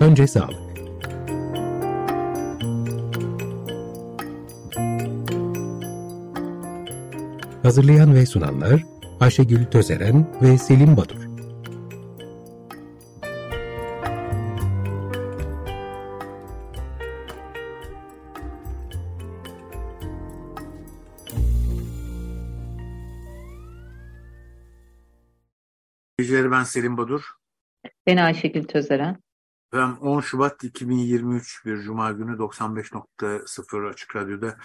Önce sağlık. Hazırlayan ve sunanlar Ayşegül Tözeren ve Selim Badur. Geceleri ben Selim Badur. Ben Ayşegül Tözeren. Ben 10 Şubat 2023 bir Cuma günü 95.0 Açık Radyo'da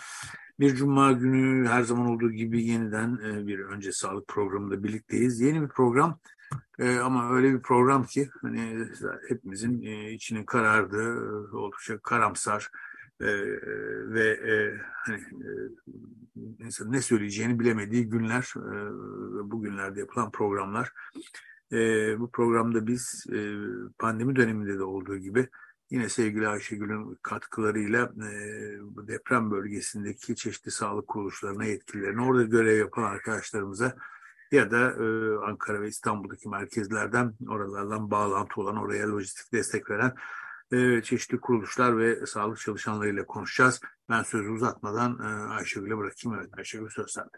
bir Cuma günü her zaman olduğu gibi yeniden e, bir önce sağlık programında birlikteyiz. Yeni bir program e, ama öyle bir program ki hani hepimizin e, içinin karardığı, oldukça karamsar ve hani insan ne söyleyeceğini bilemediği günler, bugünlerde yapılan programlar. E, bu programda biz e, pandemi döneminde de olduğu gibi yine sevgili Ayşegül'ün katkılarıyla e, deprem bölgesindeki çeşitli sağlık kuruluşlarına, yetkililerine, orada görev yapan arkadaşlarımıza ya da e, Ankara ve İstanbul'daki merkezlerden, oralardan bağlantı olan, oraya lojistik destek veren e, çeşitli kuruluşlar ve sağlık çalışanlarıyla konuşacağız. Ben sözü uzatmadan e, Ayşegül'e bırakayım. Evet Ayşegül söz sende.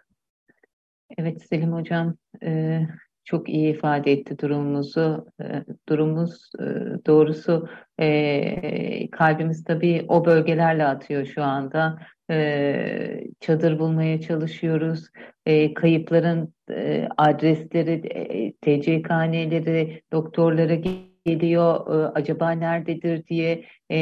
Evet Selim Hocam, e, çok iyi ifade etti durumumuzu. E, durumumuz e, doğrusu e, kalbimiz tabii o bölgelerle atıyor şu anda. Çadır bulmaya çalışıyoruz. Kayıpların adresleri, TCK'neleri, doktorlara geliyor e, acaba nerededir diye e,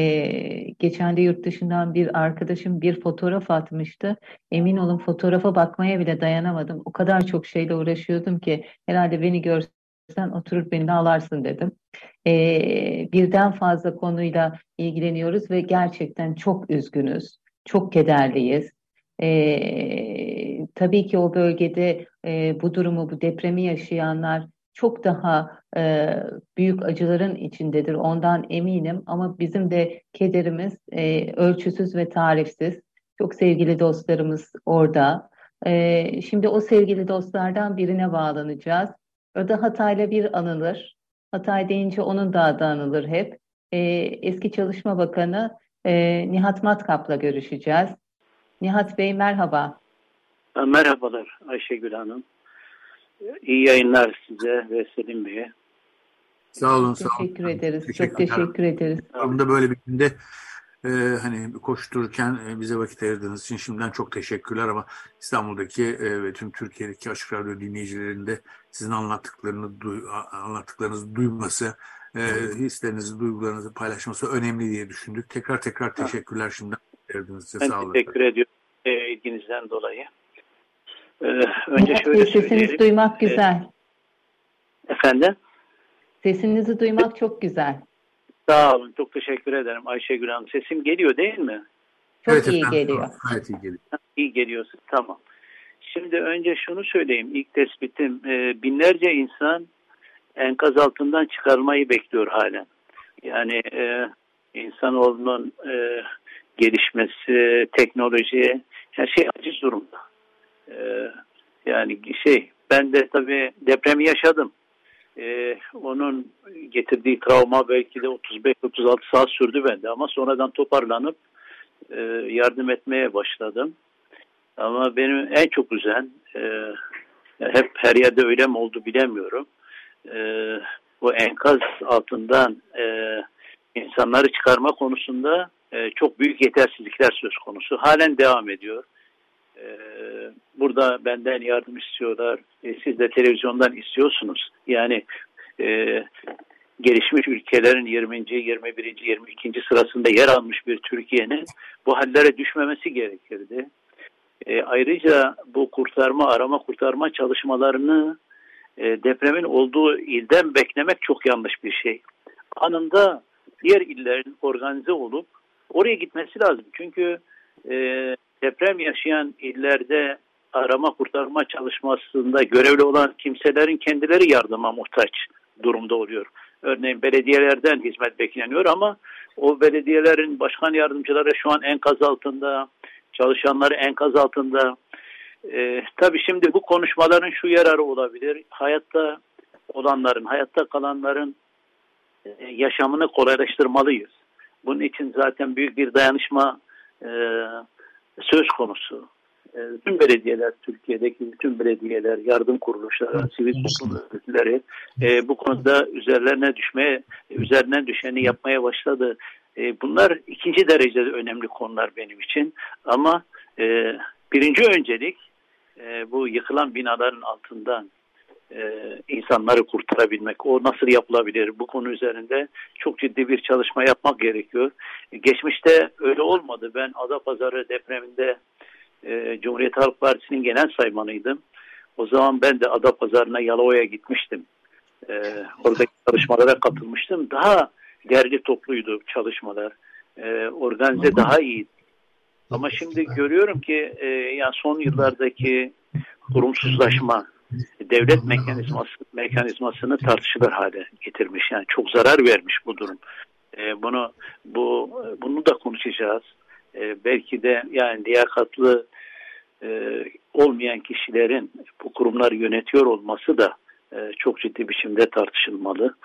geçen de yurt dışından bir arkadaşım bir fotoğraf atmıştı. Emin olun fotoğrafa bakmaya bile dayanamadım. O kadar çok şeyle uğraşıyordum ki herhalde beni görsen oturup beni ağlarsın dedim. E, birden fazla konuyla ilgileniyoruz ve gerçekten çok üzgünüz. Çok kederliyiz. E, tabii ki o bölgede e, bu durumu, bu depremi yaşayanlar çok daha e, büyük acıların içindedir. Ondan eminim ama bizim de kederimiz e, ölçüsüz ve tarifsiz. Çok sevgili dostlarımız orada. E, şimdi o sevgili dostlardan birine bağlanacağız. O da Hatay'la bir anılır. Hatay deyince onun da adı anılır hep. E, eski Çalışma Bakanı e, Nihat Matkap'la görüşeceğiz. Nihat Bey merhaba. Merhabalar Ayşegül Hanım. İyi yayınlar size ve Selim Bey'e. Sağ olun. Sağ olun. Teşekkür ederiz. Teşekkür Çok teşekkür ederiz. Bunda böyle bir günde e, hani koştururken e, bize vakit ayırdığınız için şimdiden çok teşekkürler ama İstanbul'daki e, ve tüm Türkiye'deki Açık Radyo dinleyicilerinde sizin anlattıklarını duy, anlattıklarınızı duyması, e, hislerinizi, duygularınızı paylaşması önemli diye düşündük. Tekrar tekrar teşekkürler şimdiden. Ben sağ olun. teşekkür ediyorum e, ilginizden dolayı. Ee, önce şöyle Sesinizi söyleyelim. duymak ee, güzel. Efendim? Sesinizi duymak çok güzel. Sağ olun. Çok teşekkür ederim Ayşegül Hanım. Sesim geliyor değil mi? Çok evet, iyi efendim. geliyor. Evet iyi geliyor. İyi geliyorsun. Tamam. Şimdi önce şunu söyleyeyim. İlk tespitim e, binlerce insan enkaz altından çıkarmayı bekliyor halen. Yani e, insanoğlunun e, gelişmesi, teknoloji her şey aciz durumda. Ee, yani şey ben de tabii depremi yaşadım. Ee, onun getirdiği travma belki de 35-36 saat sürdü bende ama sonradan toparlanıp e, yardım etmeye başladım. Ama benim en çok üzen e, hep her yerde öyle mi oldu bilemiyorum. E, bu enkaz altından e, insanları çıkarma konusunda e, çok büyük yetersizlikler söz konusu. Halen devam ediyor. Ee, burada benden yardım istiyorlar. E, siz de televizyondan istiyorsunuz. Yani e, gelişmiş ülkelerin 20. 21. 22. sırasında yer almış bir Türkiye'nin bu hallere düşmemesi gerekirdi. E, ayrıca bu kurtarma, arama kurtarma çalışmalarını e, depremin olduğu ilden beklemek çok yanlış bir şey. Anında diğer illerin organize olup oraya gitmesi lazım. Çünkü e, deprem yaşayan illerde arama kurtarma çalışmasında görevli olan kimselerin kendileri yardıma muhtaç durumda oluyor. Örneğin belediyelerden hizmet bekleniyor ama o belediyelerin başkan yardımcıları şu an enkaz altında, çalışanları enkaz altında. Ee, tabii şimdi bu konuşmaların şu yararı olabilir. Hayatta olanların, hayatta kalanların e, yaşamını kolaylaştırmalıyız. Bunun için zaten büyük bir dayanışma e, söz konusu. E, tüm belediyeler, Türkiye'deki bütün belediyeler, yardım kuruluşları, sivil toplum örgütleri e, bu konuda üzerlerine düşmeye, üzerine düşeni yapmaya başladı. E, bunlar ikinci derecede önemli konular benim için. Ama e, birinci öncelik e, bu yıkılan binaların altından e, insanları kurtarabilmek. O nasıl yapılabilir? Bu konu üzerinde çok ciddi bir çalışma yapmak gerekiyor. E, geçmişte öyle olmadı. Ben Adapazarı depreminde e, Cumhuriyet Halk Partisi'nin genel saymanıydım. O zaman ben de Adapazarı'na Yalova'ya gitmiştim. E, oradaki çalışmalara katılmıştım. Daha derli topluydu çalışmalar. E, organize daha iyi. Ama şimdi görüyorum ki e, yani son yıllardaki kurumsuzlaşma, devlet mekanizması mekanizmasını tartışılır hale getirmiş. Yani çok zarar vermiş bu durum. E, bunu bu bunu da konuşacağız. E, belki de yani liyakatlı e, olmayan kişilerin bu kurumları yönetiyor olması da e, çok ciddi biçimde tartışılmalı.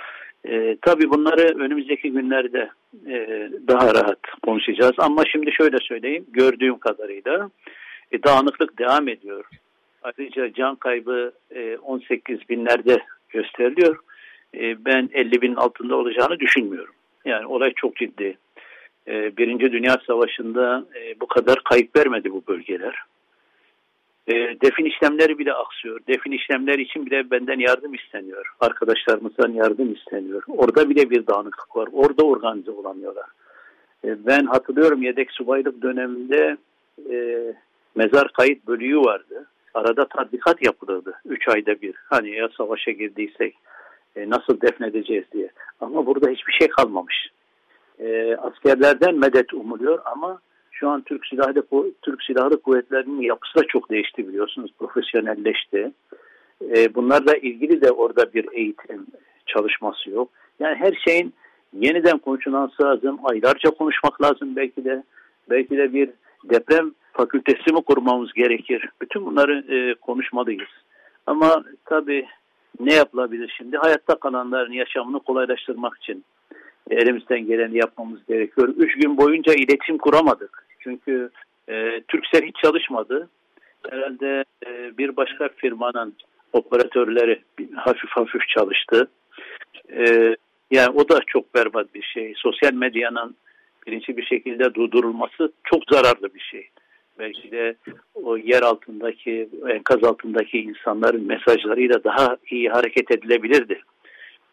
E, tabii bunları önümüzdeki günlerde e, daha rahat konuşacağız. Ama şimdi şöyle söyleyeyim, gördüğüm kadarıyla e, dağınıklık devam ediyor. Ayrıca can kaybı e, 18 binlerde gösteriliyor. E, ben 50 bin altında olacağını düşünmüyorum. Yani olay çok ciddi. E, Birinci Dünya Savaşı'nda e, bu kadar kayıp vermedi bu bölgeler. E, defin işlemleri bile aksıyor. Defin işlemleri için bile benden yardım isteniyor. Arkadaşlarımızdan yardım isteniyor. Orada bile bir dağınıklık var. Orada organize olamıyorlar. E, ben hatırlıyorum yedek subaylık döneminde e, mezar kayıt bölüğü vardı. Arada tatbikat yapılırdı. Üç ayda bir. Hani ya savaşa girdiysek e, nasıl defnedeceğiz diye. Ama burada hiçbir şey kalmamış. E, askerlerden medet umuluyor ama şu an Türk Silahlı Türk Silahlı Kuvvetleri'nin yapısı da çok değişti biliyorsunuz. Profesyonelleşti. E, bunlarla ilgili de orada bir eğitim çalışması yok. Yani her şeyin yeniden konuşulması lazım. Aylarca konuşmak lazım belki de. Belki de bir deprem fakültesi mi kurmamız gerekir? Bütün bunları e, konuşmalıyız. Ama tabii ne yapılabilir şimdi? Hayatta kalanların yaşamını kolaylaştırmak için elimizden geleni yapmamız gerekiyor. Üç gün boyunca iletişim kuramadık. Çünkü e, Türksel hiç çalışmadı. Herhalde e, bir başka firmanın operatörleri hafif hafif çalıştı. E, yani o da çok berbat bir şey. Sosyal medyanın birinci bir şekilde durdurulması çok zararlı bir şey. Belki de o yer altındaki, enkaz altındaki insanların mesajlarıyla daha iyi hareket edilebilirdi.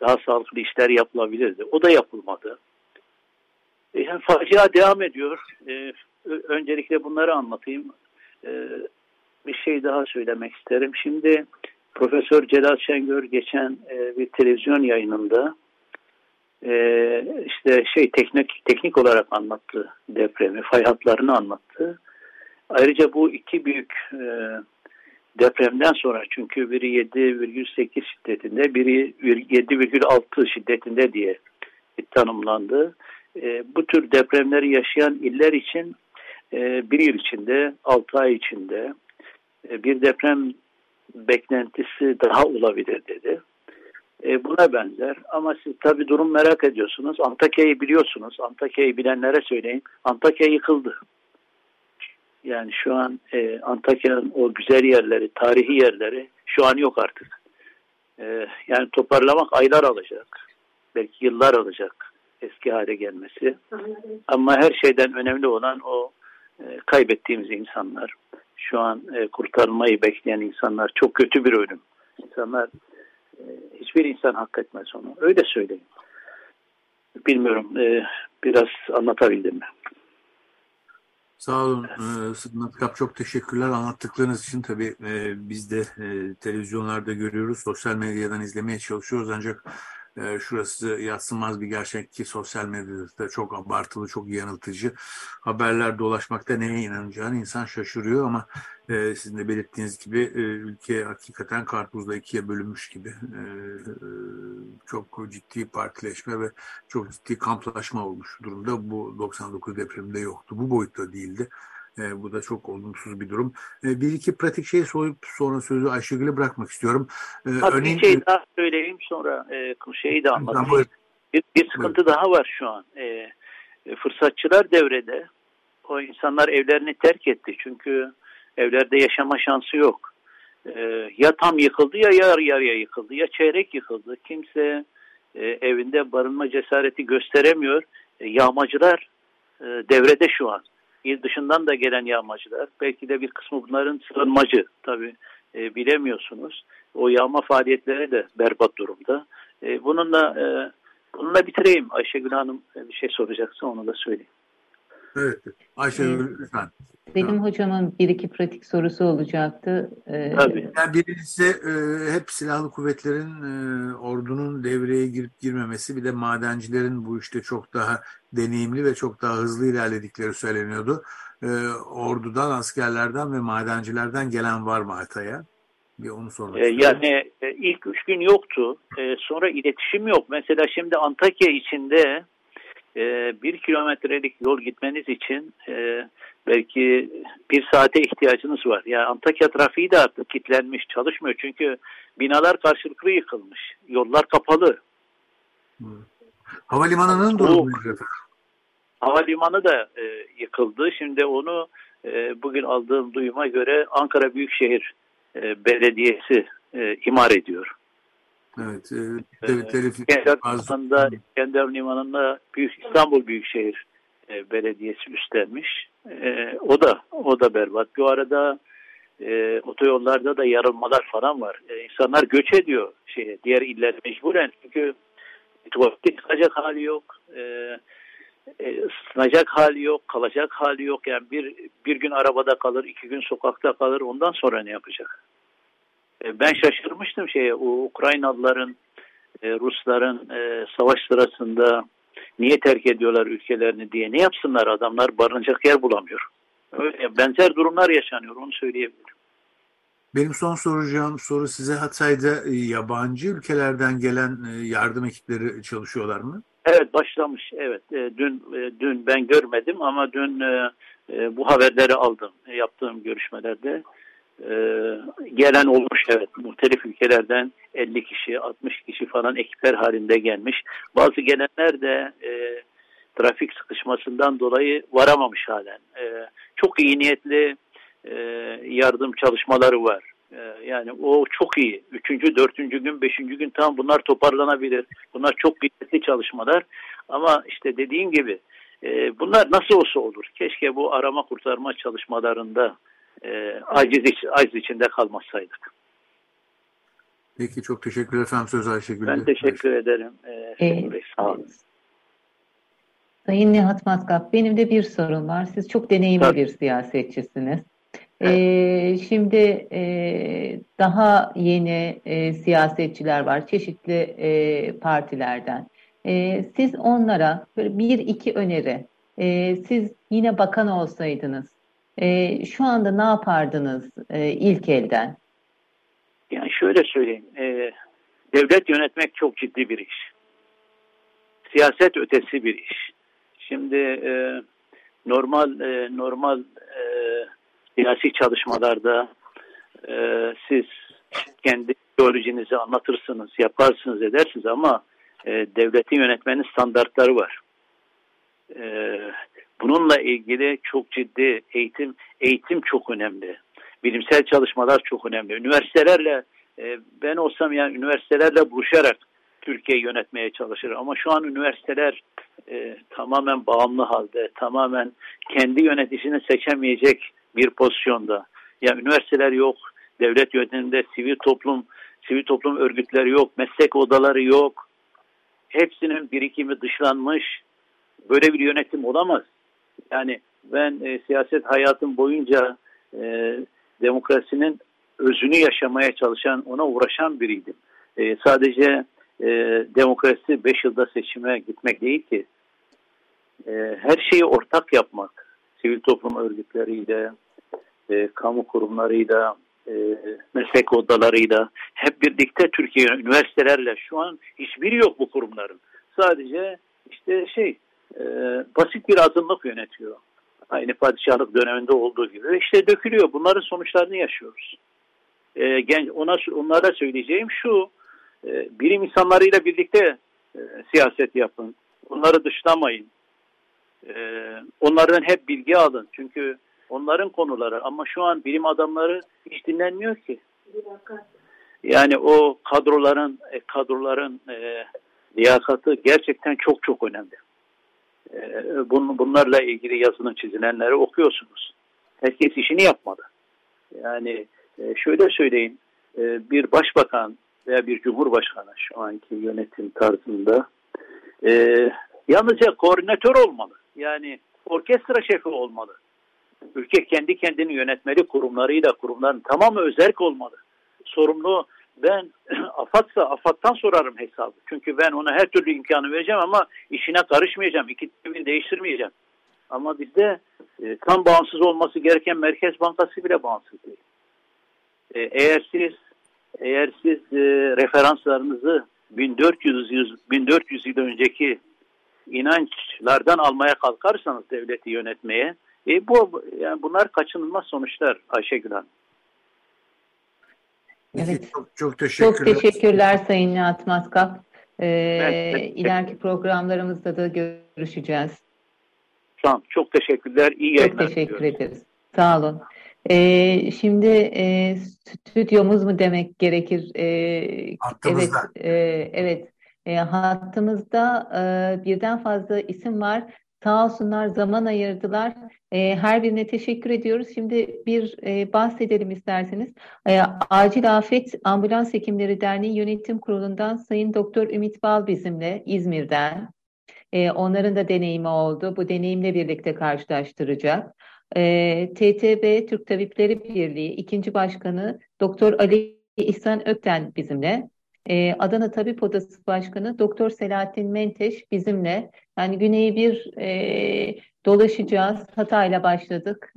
Daha sağlıklı işler yapılabilirdi. O da yapılmadı. E, yani facia devam ediyor. E, öncelikle bunları anlatayım. E, bir şey daha söylemek isterim. Şimdi Profesör Celal Şengör geçen e, bir televizyon yayınında e, işte şey teknik teknik olarak anlattı depremi, fay hatlarını anlattı. Ayrıca bu iki büyük e, depremden sonra çünkü biri 7,8 şiddetinde, biri 7,6 şiddetinde diye tanımlandı. E, bu tür depremleri yaşayan iller için e, bir yıl içinde, 6 ay içinde e, bir deprem beklentisi daha olabilir dedi. E, buna benzer ama siz tabi durum merak ediyorsunuz. Antakya'yı biliyorsunuz. Antakya'yı bilenlere söyleyin. Antakya yıkıldı. Yani şu an e, Antakya'nın o güzel yerleri, tarihi yerleri şu an yok artık. E, yani toparlamak aylar alacak. Belki yıllar alacak eski hale gelmesi. Ama her şeyden önemli olan o e, kaybettiğimiz insanlar. Şu an e, kurtarılmayı bekleyen insanlar. Çok kötü bir ölüm. İnsanlar hiçbir insan hak etmez onu. Öyle söyleyeyim. Bilmiyorum e, biraz anlatabildim mi? Sağ olun ee, Sıdmat Kap çok teşekkürler anlattıklarınız için tabii e, biz de e, televizyonlarda görüyoruz sosyal medyadan izlemeye çalışıyoruz ancak e, şurası yatsınmaz bir gerçek ki sosyal medyada çok abartılı, çok yanıltıcı haberler dolaşmakta neye inanacağını insan şaşırıyor ama e, sizin de belirttiğiniz gibi e, ülke hakikaten karpuzla ikiye bölünmüş gibi e, e, çok ciddi partileşme ve çok ciddi kamplaşma olmuş durumda. Bu 99 depreminde yoktu. Bu boyutta değildi. E, bu da çok olumsuz bir durum. E, bir iki pratik şey sorup sonra sözü Ayşegül'e bırakmak istiyorum. E, örneğin, bir şey daha söyleyeyim sonra e, şeyi de anlatayım. Bir, bir sıkıntı evet. daha var şu an. E, fırsatçılar devrede. O insanlar evlerini terk etti. Çünkü evlerde yaşama şansı yok. E, ya tam yıkıldı ya yarı yarıya yıkıldı. Ya çeyrek yıkıldı. Kimse e, evinde barınma cesareti gösteremiyor. E, yağmacılar e, devrede şu an. İl dışından da gelen yağmacılar. Belki de bir kısmı bunların sığınmacı. Tabii e, bilemiyorsunuz. O yağma faaliyetleri de berbat durumda. E, bununla e, bununla bitireyim. Ayşegül Hanım bir şey soracaksa onu da söyleyeyim. Evet. Ayşegül lütfen. Benim hocamın bir iki pratik sorusu olacaktı. Ee, Tabii. Yani birincisi e, hep silahlı kuvvetlerin e, ordunun devreye girip girmemesi bir de madencilerin bu işte çok daha deneyimli ve çok daha hızlı ilerledikleri söyleniyordu. E, ordudan, askerlerden ve madencilerden gelen var mı Hatay'a? Bir onu sormak ee, Yani e, ilk üç gün yoktu. E, sonra iletişim yok. Mesela şimdi Antakya içinde e, bir kilometrelik yol gitmeniz için e, belki bir saate ihtiyacınız var. Yani Antakya trafiği de artık kilitlenmiş, çalışmıyor. Çünkü binalar karşılıklı yıkılmış. Yollar kapalı. Hmm. Havalimanının durumu? Havalimanı da e, yıkıldı. Şimdi onu e, bugün aldığım duyuma göre Ankara Büyükşehir e, Belediyesi e, imar ediyor. Evet. E, devletleri kendi aslında kendi limanında Büyük İstanbul Büyükşehir e, Belediyesi üstlenmiş. E, o da o da berbat. Bu arada e, otoyollarda da yarılmalar falan var. E, insanlar göç ediyor şeye, diğer iller mecburen çünkü tuvalete çıkacak hali yok. E, e, ısınacak hali yok, kalacak hali yok. Yani bir bir gün arabada kalır, iki gün sokakta kalır. Ondan sonra ne yapacak? E, ben şaşırmıştım şeye, o Ukraynalıların, e, Rusların e, savaş sırasında niye terk ediyorlar ülkelerini diye. Ne yapsınlar adamlar barınacak yer bulamıyor. Öyle benzer durumlar yaşanıyor onu söyleyebilirim. Benim son soracağım soru size Hatay'da yabancı ülkelerden gelen yardım ekipleri çalışıyorlar mı? Evet başlamış. Evet dün dün ben görmedim ama dün bu haberleri aldım yaptığım görüşmelerde. Ee, gelen olmuş evet muhtelif ülkelerden 50 kişi 60 kişi falan ekipler halinde gelmiş. Bazı gelenler de e, trafik sıkışmasından dolayı varamamış halen. E, çok iyi niyetli e, yardım çalışmaları var. E, yani o çok iyi. Üçüncü, dördüncü gün, beşinci gün tam bunlar toparlanabilir. Bunlar çok kıymetli çalışmalar. Ama işte dediğim gibi e, bunlar nasıl olsa olur. Keşke bu arama kurtarma çalışmalarında e, aciz, aciz içinde kalmasaydık. Peki çok teşekkür efendim söz Ayşegül'e. Ben teşekkür ederim. Ee, ee, sağ olun. Sayın Nihat Maskap, benim de bir sorum var. Siz çok deneyimli Tabii. bir siyasetçisiniz. Ee, şimdi e, daha yeni e, siyasetçiler var, çeşitli e, partilerden. E, siz onlara böyle bir iki öneri, e, siz yine bakan olsaydınız, e, şu anda ne yapardınız e, ilk elden? Yani şöyle söyleyeyim. E, devlet yönetmek çok ciddi bir iş. Siyaset ötesi bir iş. Şimdi e, normal e, normal e, siyasi çalışmalarda e, siz kendi ideolojinizi anlatırsınız, yaparsınız, edersiniz ama e, devletin yönetmenin standartları var. E, Bununla ilgili çok ciddi eğitim eğitim çok önemli. Bilimsel çalışmalar çok önemli. Üniversitelerle e, ben olsam yani üniversitelerle buluşarak Türkiye yönetmeye çalışır. Ama şu an üniversiteler e, tamamen bağımlı halde, tamamen kendi yöneticisini seçemeyecek bir pozisyonda. Yani üniversiteler yok, devlet yönetiminde sivil toplum, sivil toplum örgütleri yok, meslek odaları yok. Hepsinin birikimi dışlanmış. Böyle bir yönetim olamaz. Yani ben e, siyaset hayatım boyunca e, demokrasinin özünü yaşamaya çalışan, ona uğraşan biriydim. E, sadece e, demokrasi 5 yılda seçime gitmek değil ki. E, her şeyi ortak yapmak, sivil toplum örgütleriyle, e, kamu kurumlarıyla, e, meslek odalarıyla, hep birlikte Türkiye üniversitelerle şu an hiçbiri yok bu kurumların. Sadece işte şey e, basit bir azınlık yönetiyor. Aynı padişahlık döneminde olduğu gibi. işte dökülüyor. Bunların sonuçlarını yaşıyoruz. E, genç, ona, onlara söyleyeceğim şu, e, bilim insanlarıyla birlikte e, siyaset yapın. Bunları dışlamayın. E, onlardan hep bilgi alın. Çünkü onların konuları ama şu an bilim adamları hiç dinlenmiyor ki. Yani o kadroların e, kadroların e, liyakatı gerçekten çok çok önemli. E, bun, bunlarla ilgili yazının çizilenleri okuyorsunuz. Herkes işini yapmadı. Yani e, şöyle söyleyeyim, e, bir başbakan veya bir cumhurbaşkanı şu anki yönetim tarzında e, yalnızca koordinatör olmalı. Yani orkestra şefi olmalı. Ülke kendi kendini yönetmeli kurumlarıyla kurumların tamamı özerk olmalı. Sorumlu ben AFAD'sa AFAD'dan sorarım hesabı. Çünkü ben ona her türlü imkanı vereceğim ama işine karışmayacağım. İkisini değiştirmeyeceğim. Ama bizde e, tam bağımsız olması gereken Merkez Bankası bile bağımsız değil. E, eğer siz eğer siz e, referanslarınızı 1400 yıl, 1400 yıl önceki inançlardan almaya kalkarsanız devleti yönetmeye e, bu yani bunlar kaçınılmaz sonuçlar Ayşegül Hanım. Evet. Çok, çok teşekkürler. Çok teşekkürler Sayın Nihat Maskap. Ee, evet, ileriki programlarımızda da görüşeceğiz. Tamam. Çok teşekkürler. İyi yayınlar. Çok teşekkür diliyoruz. ederiz. Sağ olun. Ee, şimdi e, stüdyomuz mu demek gerekir? Ee, Hattımızda. Evet, e, evet. E, hattımızda e, birden fazla isim var. Sağ olsunlar zaman ayırdılar. E, her birine teşekkür ediyoruz. Şimdi bir e, bahsedelim isterseniz. E, Acil Afet Ambulans Hekimleri Derneği Yönetim Kurulu'ndan Sayın Doktor Ümit Bal bizimle İzmir'den. E, onların da deneyimi oldu. Bu deneyimle birlikte karşılaştıracak. E, TTB Türk Tabipleri Birliği ikinci başkanı Doktor Ali İhsan Ökten bizimle. Adana Tabip Odası Başkanı Doktor Selahattin Menteş bizimle. Yani güneyi bir e, dolaşacağız. Hatayla başladık.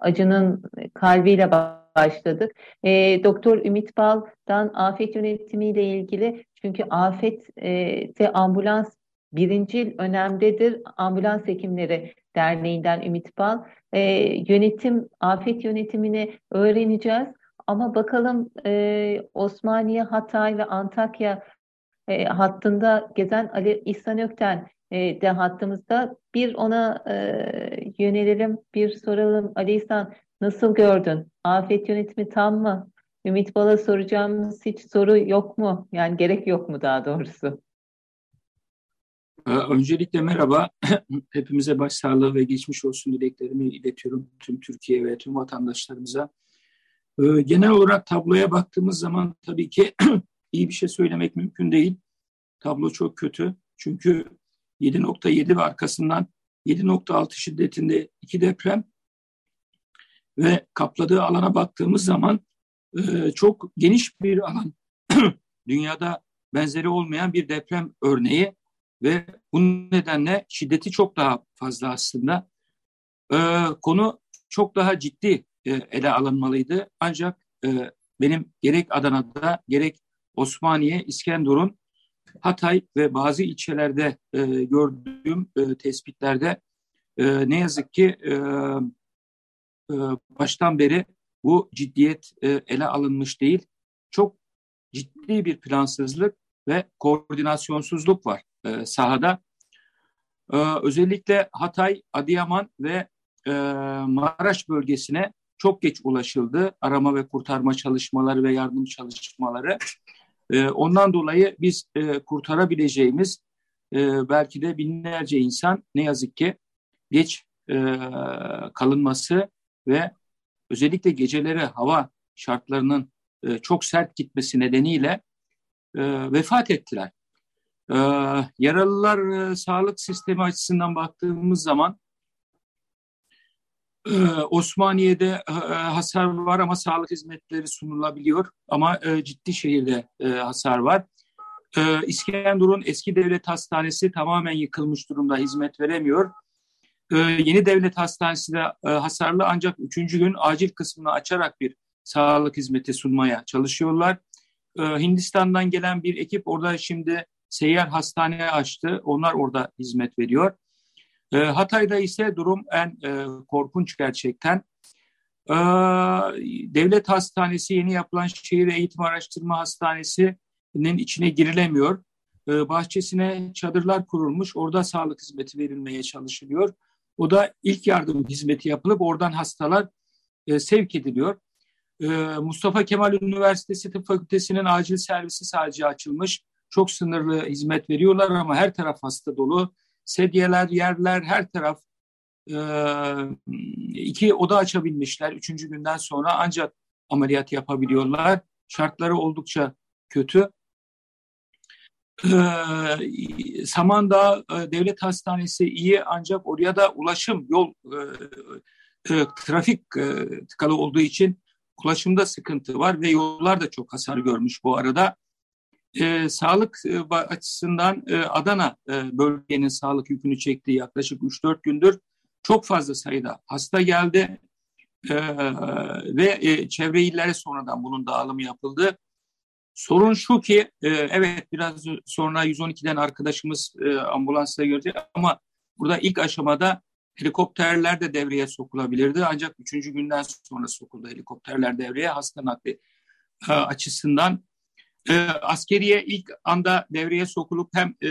Acının kalbiyle başladık. E, Doktor Ümit Bal'dan afet yönetimiyle ilgili çünkü afette ambulans birincil önemdedir. Ambulans Hekimleri Derneği'nden Ümit Bal. E, yönetim, afet yönetimini öğreneceğiz. Ama bakalım e, Osmaniye, Hatay ve Antakya e, hattında gezen Ali İhsan Ökten e, de hattımızda. Bir ona e, yönelelim, bir soralım. Ali İhsan nasıl gördün? Afet yönetimi tam mı? Ümit Bal'a soracağımız hiç soru yok mu? Yani gerek yok mu daha doğrusu? Ee, öncelikle merhaba. Hepimize başsağlığı ve geçmiş olsun dileklerimi iletiyorum tüm Türkiye ve tüm vatandaşlarımıza. Ee, genel olarak tabloya baktığımız zaman tabii ki iyi bir şey söylemek mümkün değil. Tablo çok kötü. Çünkü 7.7 ve arkasından 7.6 şiddetinde iki deprem ve kapladığı alana baktığımız zaman e, çok geniş bir alan. Dünyada benzeri olmayan bir deprem örneği ve bu nedenle şiddeti çok daha fazla aslında. Ee, konu çok daha ciddi e, ele alınmalıydı. Ancak e, benim gerek Adana'da gerek Osmaniye, İskenderun, Hatay ve bazı ilçelerde e, gördüğüm e, tespitlerde e, ne yazık ki e, e, baştan beri bu ciddiyet e, ele alınmış değil. Çok ciddi bir plansızlık ve koordinasyonsuzluk var e, sahada. E, özellikle Hatay, Adıyaman ve e, Maraş bölgesine çok geç ulaşıldı. Arama ve kurtarma çalışmaları ve yardım çalışmaları. E, ondan dolayı biz e, kurtarabileceğimiz e, belki de binlerce insan ne yazık ki geç kalınması ve özellikle geceleri hava şartlarının çok sert gitmesi nedeniyle vefat ettiler. Yaralılar sağlık sistemi açısından baktığımız zaman Osmaniye'de e, hasar var ama sağlık hizmetleri sunulabiliyor. Ama e, ciddi şehirde e, hasar var. İskenderun eski devlet hastanesi tamamen yıkılmış durumda, hizmet veremiyor. Yeni devlet hastanesi de hasarlı ancak üçüncü gün acil kısmını açarak bir sağlık hizmeti sunmaya çalışıyorlar. Hindistan'dan gelen bir ekip orada şimdi seyyar hastane açtı. Onlar orada hizmet veriyor. E, Hatay'da ise durum en e, korkunç gerçekten. E, devlet hastanesi yeni yapılan şehir eğitim araştırma hastanesinin içine girilemiyor. e, bahçesine çadırlar kurulmuş. Orada sağlık hizmeti verilmeye çalışılıyor. O da ilk yardım hizmeti yapılıp oradan hastalar e, sevk ediliyor. Mustafa Kemal Üniversitesi Tıp Fakültesi'nin acil servisi sadece açılmış. Çok sınırlı hizmet veriyorlar ama her taraf hasta dolu. Sedyeler, yerler, her taraf e, iki oda açabilmişler. Üçüncü günden sonra ancak ameliyat yapabiliyorlar. Şartları oldukça kötü. Ee, Samandağ e, Devlet Hastanesi iyi ancak oraya da ulaşım, yol, e, e, trafik e, tıkalı olduğu için ulaşımda sıkıntı var ve yollar da çok hasar görmüş bu arada. E, sağlık e, açısından e, Adana e, bölgenin sağlık yükünü çektiği yaklaşık 3-4 gündür çok fazla sayıda hasta geldi e, ve e, çevre illere sonradan bunun dağılımı yapıldı. Sorun şu ki e, evet biraz sonra 112'den arkadaşımız e, ambulansla görecek ama burada ilk aşamada helikopterler de devreye sokulabilirdi. Ancak üçüncü günden sonra sokuldu helikopterler devreye hasta nakli e, açısından. E, askeriye ilk anda devreye sokulup hem e,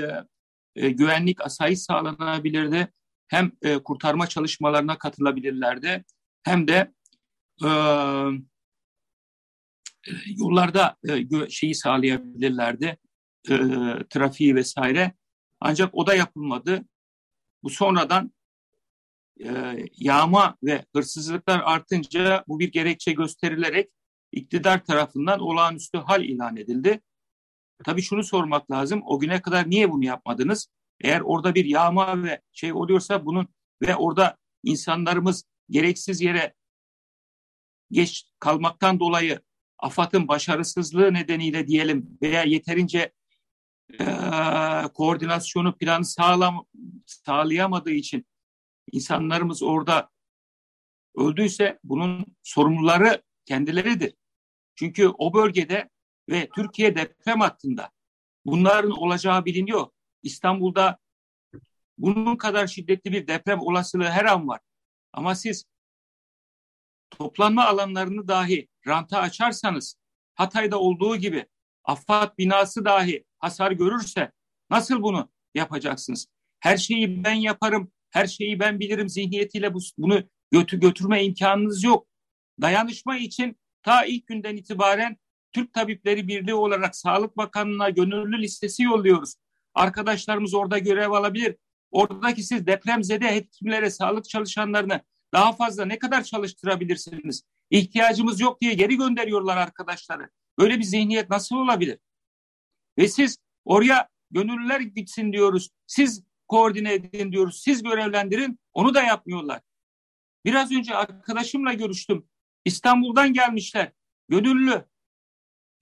e, güvenlik asayiş sağlanabilirdi hem e, kurtarma çalışmalarına katılabilirlerdi hem de e, yollarda e, şeyi sağlayabilirlerdi, e, trafiği vesaire. Ancak o da yapılmadı. Bu sonradan e, yağma ve hırsızlıklar artınca bu bir gerekçe gösterilerek iktidar tarafından olağanüstü hal ilan edildi. Tabii şunu sormak lazım. O güne kadar niye bunu yapmadınız? Eğer orada bir yağma ve şey oluyorsa bunun ve orada insanlarımız gereksiz yere geç kalmaktan dolayı AFAD'ın başarısızlığı nedeniyle diyelim veya yeterince e, koordinasyonu planı sağlam, sağlayamadığı için insanlarımız orada öldüyse bunun sorumluları kendileridir. Çünkü o bölgede ve Türkiye deprem hattında bunların olacağı biliniyor. İstanbul'da bunun kadar şiddetli bir deprem olasılığı her an var. Ama siz toplanma alanlarını dahi ranta açarsanız Hatay'da olduğu gibi AFAD binası dahi hasar görürse nasıl bunu yapacaksınız? Her şeyi ben yaparım, her şeyi ben bilirim zihniyetiyle bunu götü götürme imkanınız yok. Dayanışma için ta ilk günden itibaren Türk Tabipleri Birliği olarak Sağlık Bakanlığı'na gönüllü listesi yolluyoruz. Arkadaşlarımız orada görev alabilir. Oradaki siz depremzede hekimlere, sağlık çalışanlarını daha fazla ne kadar çalıştırabilirsiniz? İhtiyacımız yok diye geri gönderiyorlar arkadaşları. Böyle bir zihniyet nasıl olabilir? Ve siz oraya gönüllüler gitsin diyoruz. Siz koordine edin diyoruz. Siz görevlendirin. Onu da yapmıyorlar. Biraz önce arkadaşımla görüştüm. İstanbul'dan gelmişler. Gönüllü.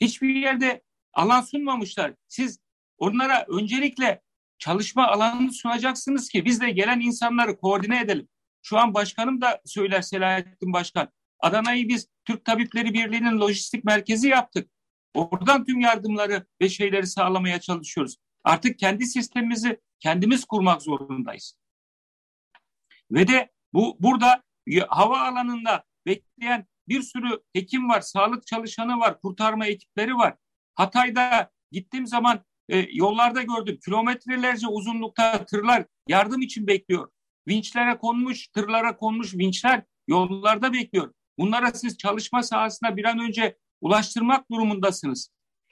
Hiçbir yerde alan sunmamışlar. Siz onlara öncelikle çalışma alanını sunacaksınız ki biz de gelen insanları koordine edelim. Şu an başkanım da söyler Selahattin Başkan. Adana'yı biz Türk Tabipleri Birliği'nin lojistik merkezi yaptık. Oradan tüm yardımları ve şeyleri sağlamaya çalışıyoruz. Artık kendi sistemimizi kendimiz kurmak zorundayız. Ve de bu burada hava alanında bekleyen bir sürü hekim var, sağlık çalışanı var, kurtarma ekipleri var. Hatay'da gittiğim zaman e, yollarda gördüm. Kilometrelerce uzunlukta tırlar yardım için bekliyor. Vinçlere konmuş, tırlara konmuş vinçler yollarda bekliyor. Bunlara siz çalışma sahasına bir an önce ulaştırmak durumundasınız.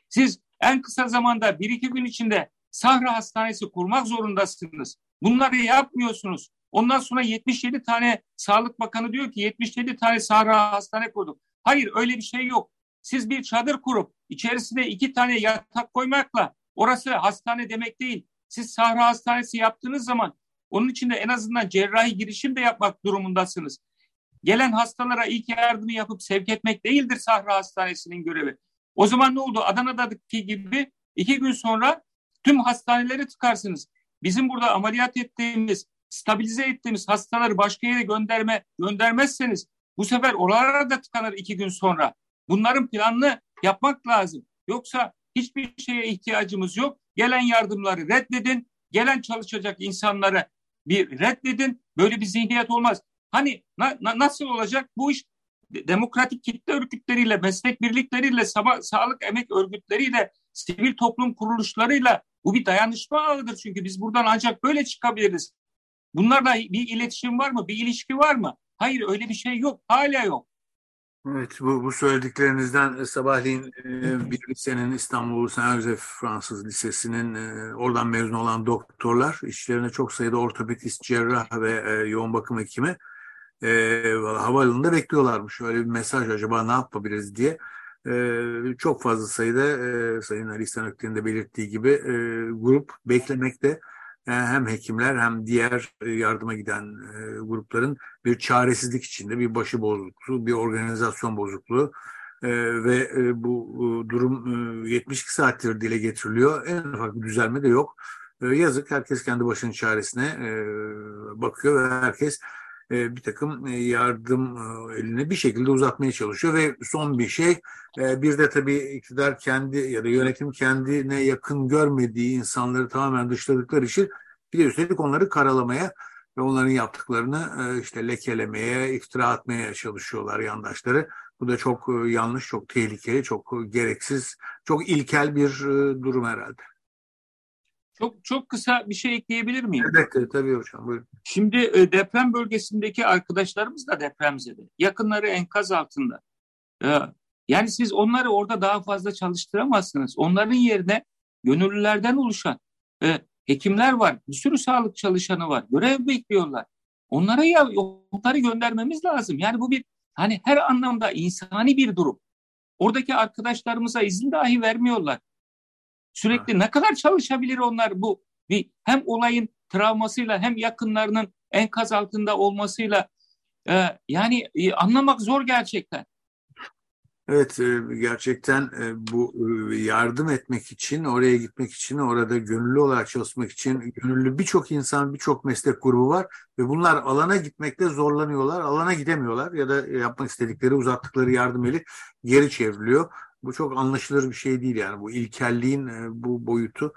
Siz en kısa zamanda bir iki gün içinde Sahra Hastanesi kurmak zorundasınız. Bunları yapmıyorsunuz. Ondan sonra 77 tane Sağlık Bakanı diyor ki 77 tane Sahra Hastane kurduk. Hayır öyle bir şey yok. Siz bir çadır kurup içerisine iki tane yatak koymakla orası hastane demek değil. Siz Sahra Hastanesi yaptığınız zaman onun için de en azından cerrahi girişim de yapmak durumundasınız. Gelen hastalara ilk yardımı yapıp sevk etmek değildir Sahra Hastanesi'nin görevi. O zaman ne oldu? Adana'daki gibi iki gün sonra tüm hastaneleri tıkarsınız. Bizim burada ameliyat ettiğimiz, stabilize ettiğimiz hastaları başka yere gönderme göndermezseniz bu sefer oralara da tıkanır iki gün sonra. Bunların planını yapmak lazım. Yoksa hiçbir şeye ihtiyacımız yok. Gelen yardımları reddedin. Gelen çalışacak insanları bir reddedin. Böyle bir zihniyet olmaz. Hani na, na, nasıl olacak bu iş? Demokratik kitle örgütleriyle, meslek birlikleriyle, sabah, sağlık emek örgütleriyle, sivil toplum kuruluşlarıyla Bu bir dayanışma ağıdır çünkü biz buradan ancak böyle çıkabiliriz. Bunlarla bir iletişim var mı? Bir ilişki var mı? Hayır öyle bir şey yok. Hala yok. Evet bu, bu söylediklerinizden sabahleyin e, bir lisenin İstanbul Saint Joseph Fransız Lisesi'nin e, oradan mezun olan doktorlar işlerine çok sayıda ortopedist, cerrah ve e, yoğun bakım hekimi e, havaalanında bekliyorlarmış. Öyle bir mesaj acaba ne yapabiliriz diye. E, çok fazla sayıda e, Sayın Ali İhsan Ökten'in de belirttiği gibi e, grup beklemekte hem hekimler hem diğer e, yardıma giden e, grupların bir çaresizlik içinde bir başı bozukluğu, bir organizasyon bozukluğu e, ve bu durum 72 saattir dile getiriliyor. En ufak bir düzelme de yok. Yazık herkes kendi başının çaresine bakıyor ve herkes bir takım yardım elini bir şekilde uzatmaya çalışıyor ve son bir şey bir de tabii iktidar kendi ya da yönetim kendine yakın görmediği insanları tamamen dışladıkları için bir de üstelik onları karalamaya ve onların yaptıklarını işte lekelemeye, iftira atmaya çalışıyorlar yandaşları. Bu da çok yanlış, çok tehlikeli, çok gereksiz, çok ilkel bir durum herhalde. Çok çok kısa bir şey ekleyebilir miyim? Evet, tabii hocam. Buyurun. Şimdi e, deprem bölgesindeki arkadaşlarımız da depremzede. Yakınları enkaz altında. Yani siz onları orada daha fazla çalıştıramazsınız. Onların yerine gönüllülerden oluşan e, hekimler var. Bir sürü sağlık çalışanı var. Görev bekliyorlar. Onlara ya onları göndermemiz lazım. Yani bu bir hani her anlamda insani bir durum. Oradaki arkadaşlarımıza izin dahi vermiyorlar. Sürekli ne kadar çalışabilir onlar bu bir hem olayın travmasıyla hem yakınlarının enkaz altında olmasıyla e, yani e, anlamak zor gerçekten. Evet e, gerçekten e, bu e, yardım etmek için, oraya gitmek için, orada gönüllü olarak çalışmak için gönüllü birçok insan, birçok meslek grubu var ve bunlar alana gitmekte zorlanıyorlar, alana gidemiyorlar ya da yapmak istedikleri, uzattıkları yardım eli geri çevriliyor. Bu çok anlaşılır bir şey değil yani bu ilkelliğin bu boyutu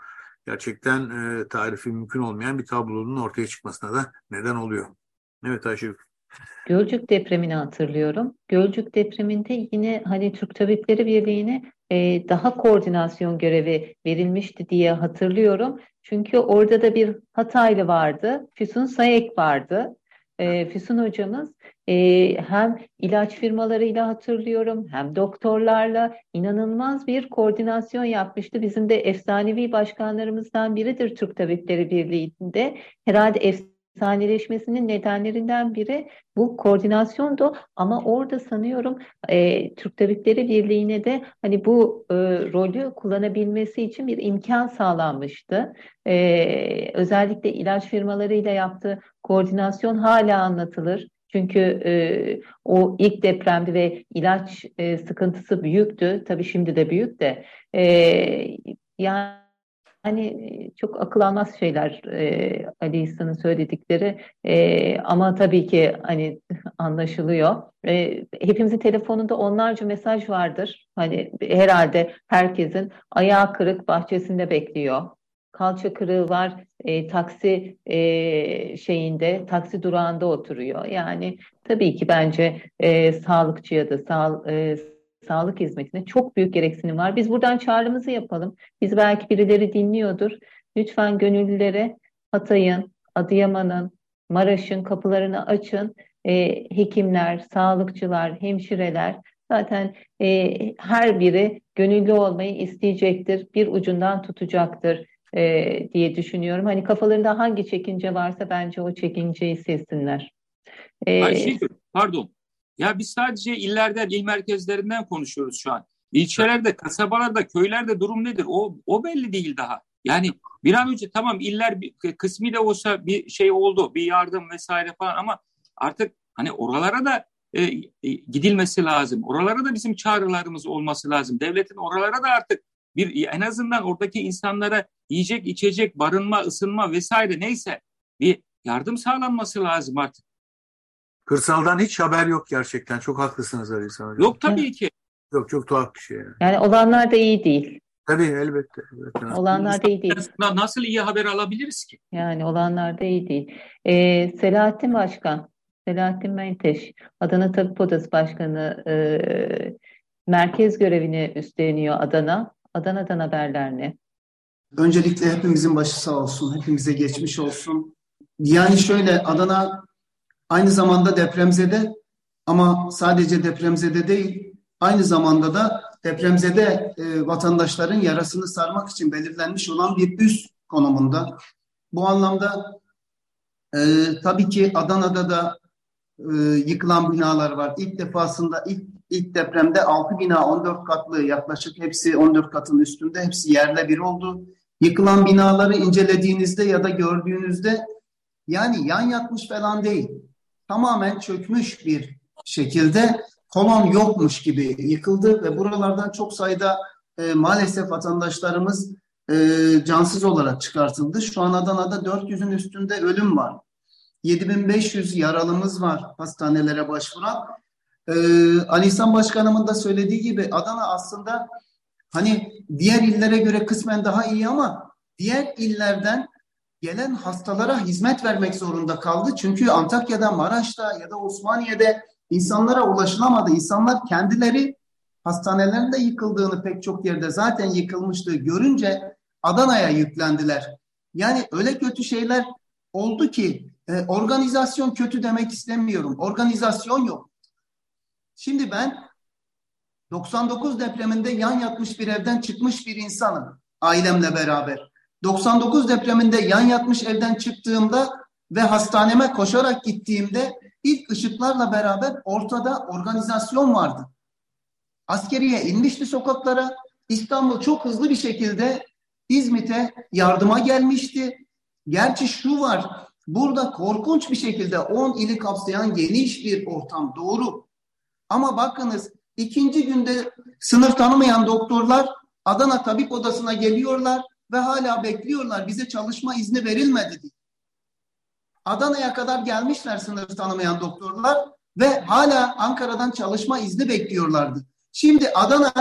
gerçekten tarifi mümkün olmayan bir tablonun ortaya çıkmasına da neden oluyor. Evet Ayşe. Gölcük depremini hatırlıyorum. Gölcük depreminde yine hani Türk Tabipleri Birliği'ne e, daha koordinasyon görevi verilmişti diye hatırlıyorum. Çünkü orada da bir Hataylı vardı, Füsun Sayek vardı. E, Füsun hocamız e, hem ilaç firmalarıyla hatırlıyorum hem doktorlarla inanılmaz bir koordinasyon yapmıştı. Bizim de efsanevi başkanlarımızdan biridir Türk Tabipleri Birliği'nde. Herhalde efsaneleşmesinin nedenlerinden biri bu koordinasyondu ama orada sanıyorum e, Türk Tabipleri Birliği'ne de hani bu e, rolü kullanabilmesi için bir imkan sağlanmıştı. E, özellikle ilaç firmalarıyla yaptığı koordinasyon hala anlatılır. Çünkü e, o ilk depremde ve ilaç e, sıkıntısı büyüktü. Tabii şimdi de büyük de. E, yani Hani çok akıl almaz şeyler e, Ali İhsan'ın söyledikleri e, ama tabii ki hani anlaşılıyor. E, hepimizin telefonunda onlarca mesaj vardır. Hani herhalde herkesin ayağı kırık bahçesinde bekliyor. Kalça kırığı var e, taksi e, şeyinde taksi durağında oturuyor. Yani tabii ki bence e, sağlıkçıya da sağ, e, sağlık hizmetine çok büyük gereksinim var. Biz buradan çağrımızı yapalım. Biz belki birileri dinliyordur. Lütfen gönüllülere Hatay'ın, Adıyaman'ın, Maraş'ın kapılarını açın. E, hekimler, sağlıkçılar, hemşireler zaten e, her biri gönüllü olmayı isteyecektir. Bir ucundan tutacaktır e, diye düşünüyorum. Hani kafalarında hangi çekince varsa bence o çekinceyi silsinler. Ee, Ayşegül, pardon. Ya biz sadece illerden, il merkezlerinden konuşuyoruz şu an. İlçelerde, kasabalarda, köylerde durum nedir? O, o belli değil daha. Yani bir an önce tamam iller bir, kısmi de olsa bir şey oldu, bir yardım vesaire falan ama artık hani oralara da e, e, gidilmesi lazım. Oralara da bizim çağrılarımız olması lazım. Devletin oralara da artık bir en azından oradaki insanlara yiyecek, içecek, barınma, ısınma vesaire neyse bir yardım sağlanması lazım artık. Kırsaldan hiç haber yok gerçekten. Çok haklısınız Ali Hocam. Yok tabii ki. Yok çok tuhaf bir şey. Yani, yani olanlar da iyi değil. Tabii elbette. elbette. Olanlar da iyi değil. Nasıl iyi haber alabiliriz ki? Yani olanlar da iyi değil. Ee, Selahattin Başkan, Selahattin Menteş, Adana Tabip Odası Başkanı e, merkez görevini üstleniyor Adana. Adana'dan haberler ne? öncelikle hepimizin başı sağ olsun, hepimize geçmiş olsun. Yani şöyle Adana aynı zamanda depremzede ama sadece depremzede değil, aynı zamanda da depremzede e, vatandaşların yarasını sarmak için belirlenmiş olan bir üst konumunda. Bu anlamda e, tabii ki Adana'da da e, yıkılan binalar var. İlk defasında ilk ilk depremde 6 bina 14 katlı yaklaşık hepsi 14 katın üstünde hepsi yerle bir oldu. Yıkılan binaları incelediğinizde ya da gördüğünüzde yani yan yatmış falan değil. Tamamen çökmüş bir şekilde kolon yokmuş gibi yıkıldı ve buralardan çok sayıda e, maalesef vatandaşlarımız e, cansız olarak çıkartıldı. Şu an Adana'da 400'ün üstünde ölüm var. 7500 yaralımız var hastanelere başvuran. Ee, Ali Başkanımın da söylediği gibi Adana aslında hani diğer illere göre kısmen daha iyi ama diğer illerden gelen hastalara hizmet vermek zorunda kaldı. Çünkü Antakya'da, Maraş'ta ya da Osmaniye'de insanlara ulaşılamadı. İnsanlar kendileri hastanelerin de yıkıldığını pek çok yerde zaten yıkılmıştı görünce Adana'ya yüklendiler. Yani öyle kötü şeyler oldu ki e, organizasyon kötü demek istemiyorum. Organizasyon yok. Şimdi ben 99 depreminde yan yatmış bir evden çıkmış bir insanım ailemle beraber. 99 depreminde yan yatmış evden çıktığımda ve hastaneme koşarak gittiğimde ilk ışıklarla beraber ortada organizasyon vardı. Askeriye inmişti sokaklara. İstanbul çok hızlı bir şekilde İzmit'e yardıma gelmişti. Gerçi şu var, burada korkunç bir şekilde 10 ili kapsayan geniş bir ortam doğru. Ama bakınız ikinci günde sınıf tanımayan doktorlar Adana Tabip Odası'na geliyorlar ve hala bekliyorlar. Bize çalışma izni verilmedi diye. Adana'ya kadar gelmişler sınıf tanımayan doktorlar ve hala Ankara'dan çalışma izni bekliyorlardı. Şimdi Adana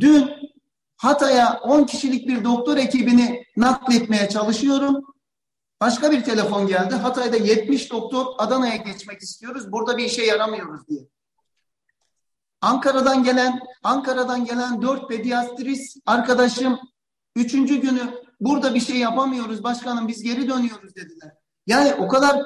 dün Hatay'a 10 kişilik bir doktor ekibini nakletmeye çalışıyorum. Başka bir telefon geldi. Hatay'da 70 doktor Adana'ya geçmek istiyoruz. Burada bir işe yaramıyoruz diye. Ankara'dan gelen Ankara'dan gelen dört pediatrist arkadaşım üçüncü günü burada bir şey yapamıyoruz başkanım biz geri dönüyoruz dediler. Yani o kadar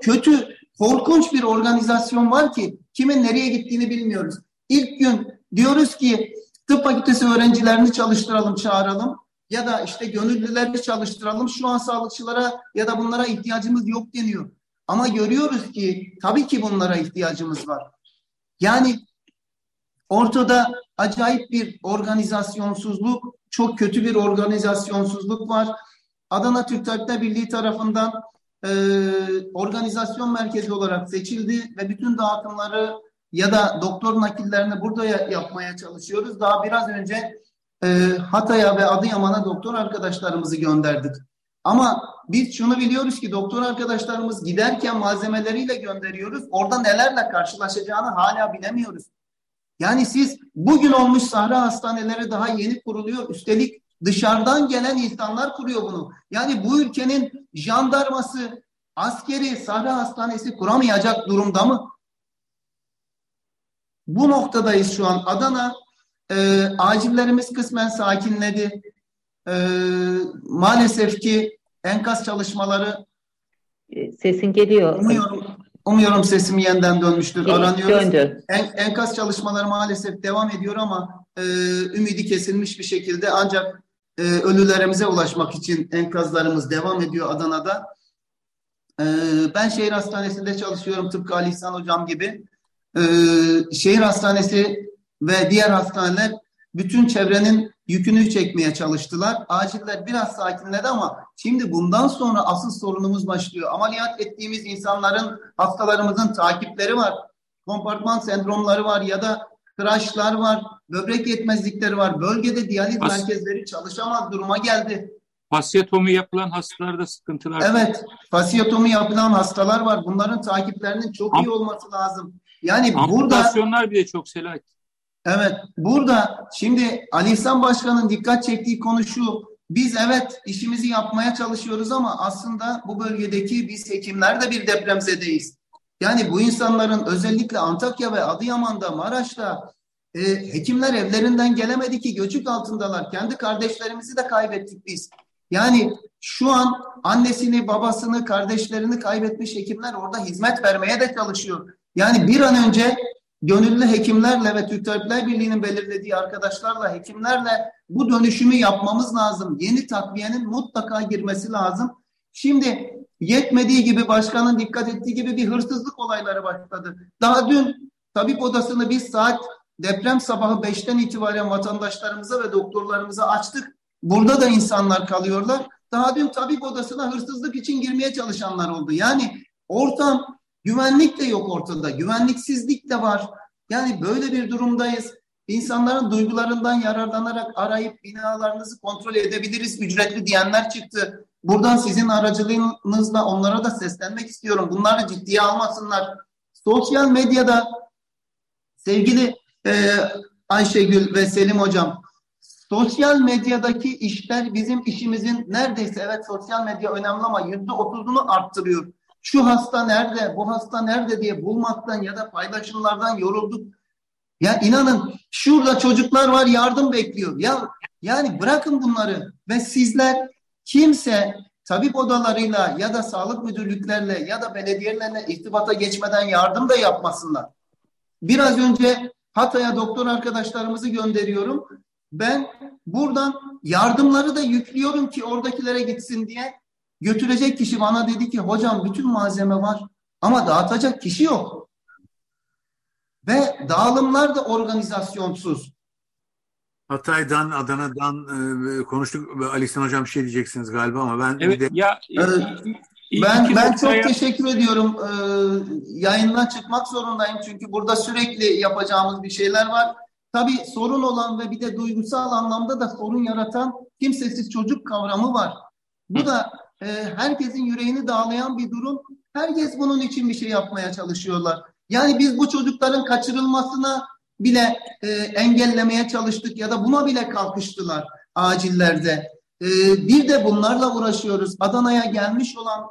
kötü, korkunç bir organizasyon var ki kimin nereye gittiğini bilmiyoruz. İlk gün diyoruz ki tıp fakültesi öğrencilerini çalıştıralım, çağıralım ya da işte gönüllüleri çalıştıralım. Şu an sağlıkçılara ya da bunlara ihtiyacımız yok deniyor. Ama görüyoruz ki tabii ki bunlara ihtiyacımız var. Yani ortada acayip bir organizasyonsuzluk, çok kötü bir organizasyonsuzluk var. Adana Türk Tabipler Birliği tarafından e, organizasyon merkezi olarak seçildi ve bütün dağıtımları ya da doktor nakillerini burada yapmaya çalışıyoruz. Daha biraz önce e, Hatay'a ve Adıyaman'a doktor arkadaşlarımızı gönderdik. Ama biz şunu biliyoruz ki doktor arkadaşlarımız giderken malzemeleriyle gönderiyoruz. Orada nelerle karşılaşacağını hala bilemiyoruz. Yani siz bugün olmuş sahra hastaneleri daha yeni kuruluyor. Üstelik dışarıdan gelen insanlar kuruyor bunu. Yani bu ülkenin jandarması, askeri, sahra hastanesi kuramayacak durumda mı? Bu noktadayız şu an. Adana e, acillerimiz kısmen sakinledi. E, maalesef ki enkaz çalışmaları e, Sesin geliyor. Umuyorum, umuyorum sesim yeniden dönmüştür. Evet, Aranıyoruz. Döndü. En, enkaz çalışmaları maalesef devam ediyor ama e, ümidi kesilmiş bir şekilde ancak e, ölülerimize ulaşmak için enkazlarımız devam ediyor Adana'da. E, ben şehir hastanesinde çalışıyorum tıpkı Ali İhsan hocam gibi. E, şehir hastanesi ve diğer hastaneler bütün çevrenin yükünü çekmeye çalıştılar. Aciller biraz sakinledi ama şimdi bundan sonra asıl sorunumuz başlıyor. Ameliyat ettiğimiz insanların, hastalarımızın takipleri var. Kompartman sendromları var ya da tıraşlar var, böbrek yetmezlikleri var. Bölgede diyaliz Has merkezleri çalışamaz duruma geldi. Fasiyatomi yapılan hastalarda sıkıntılar Evet, fasiyatomi yapılan hastalar var. Bunların takiplerinin çok Am iyi olması lazım. Yani burada... bile çok Selahattin. Evet, burada şimdi Ali İhsan Başkan'ın dikkat çektiği konu şu. Biz evet işimizi yapmaya çalışıyoruz ama aslında bu bölgedeki biz hekimler de bir depremzedeyiz. Yani bu insanların özellikle Antakya ve Adıyaman'da, Maraş'ta e, hekimler evlerinden gelemedi ki göçük altındalar. Kendi kardeşlerimizi de kaybettik biz. Yani şu an annesini, babasını, kardeşlerini kaybetmiş hekimler orada hizmet vermeye de çalışıyor. Yani bir an önce gönüllü hekimlerle ve Türk Tabipler Birliği'nin belirlediği arkadaşlarla, hekimlerle bu dönüşümü yapmamız lazım. Yeni takviyenin mutlaka girmesi lazım. Şimdi yetmediği gibi başkanın dikkat ettiği gibi bir hırsızlık olayları başladı. Daha dün tabip odasını biz saat deprem sabahı 5'ten itibaren vatandaşlarımıza ve doktorlarımıza açtık. Burada da insanlar kalıyorlar. Daha dün tabip odasına hırsızlık için girmeye çalışanlar oldu. Yani ortam güvenlik de yok ortada. Güvenliksizlik de var. Yani böyle bir durumdayız. İnsanların duygularından yararlanarak arayıp binalarınızı kontrol edebiliriz ücretli diyenler çıktı. Buradan sizin aracılığınızla onlara da seslenmek istiyorum. Bunları ciddiye almasınlar. Sosyal medyada sevgili e, Ayşegül ve Selim Hocam sosyal medyadaki işler bizim işimizin neredeyse evet sosyal medya önemli ama yüzde otuzunu arttırıyor. Şu hasta nerede, bu hasta nerede diye bulmaktan ya da paylaşımlardan yorulduk. Ya inanın şurada çocuklar var yardım bekliyor. Ya yani bırakın bunları ve sizler kimse tabip odalarıyla ya da sağlık müdürlüklerle ya da belediyelerle irtibata geçmeden yardım da yapmasınlar. Biraz önce Hatay'a doktor arkadaşlarımızı gönderiyorum. Ben buradan yardımları da yüklüyorum ki oradakilere gitsin diye. Götürecek kişi bana dedi ki hocam bütün malzeme var ama dağıtacak kişi yok. Ve dağılımlar da organizasyonsuz. Hatay'dan, Adana'dan e, konuştuk. Ali Sen Hocam bir şey diyeceksiniz galiba ama ben evet, de... ya, evet. Ben ben çok teşekkür ediyorum. Ee, yayından çıkmak zorundayım çünkü burada sürekli yapacağımız bir şeyler var. Tabii sorun olan ve bir de duygusal anlamda da sorun yaratan kimsesiz çocuk kavramı var. Bu da e, herkesin yüreğini dağlayan bir durum. Herkes bunun için bir şey yapmaya çalışıyorlar. Yani biz bu çocukların kaçırılmasına bile e, engellemeye çalıştık ya da buna bile kalkıştılar acillerde. E, bir de bunlarla uğraşıyoruz. Adana'ya gelmiş olan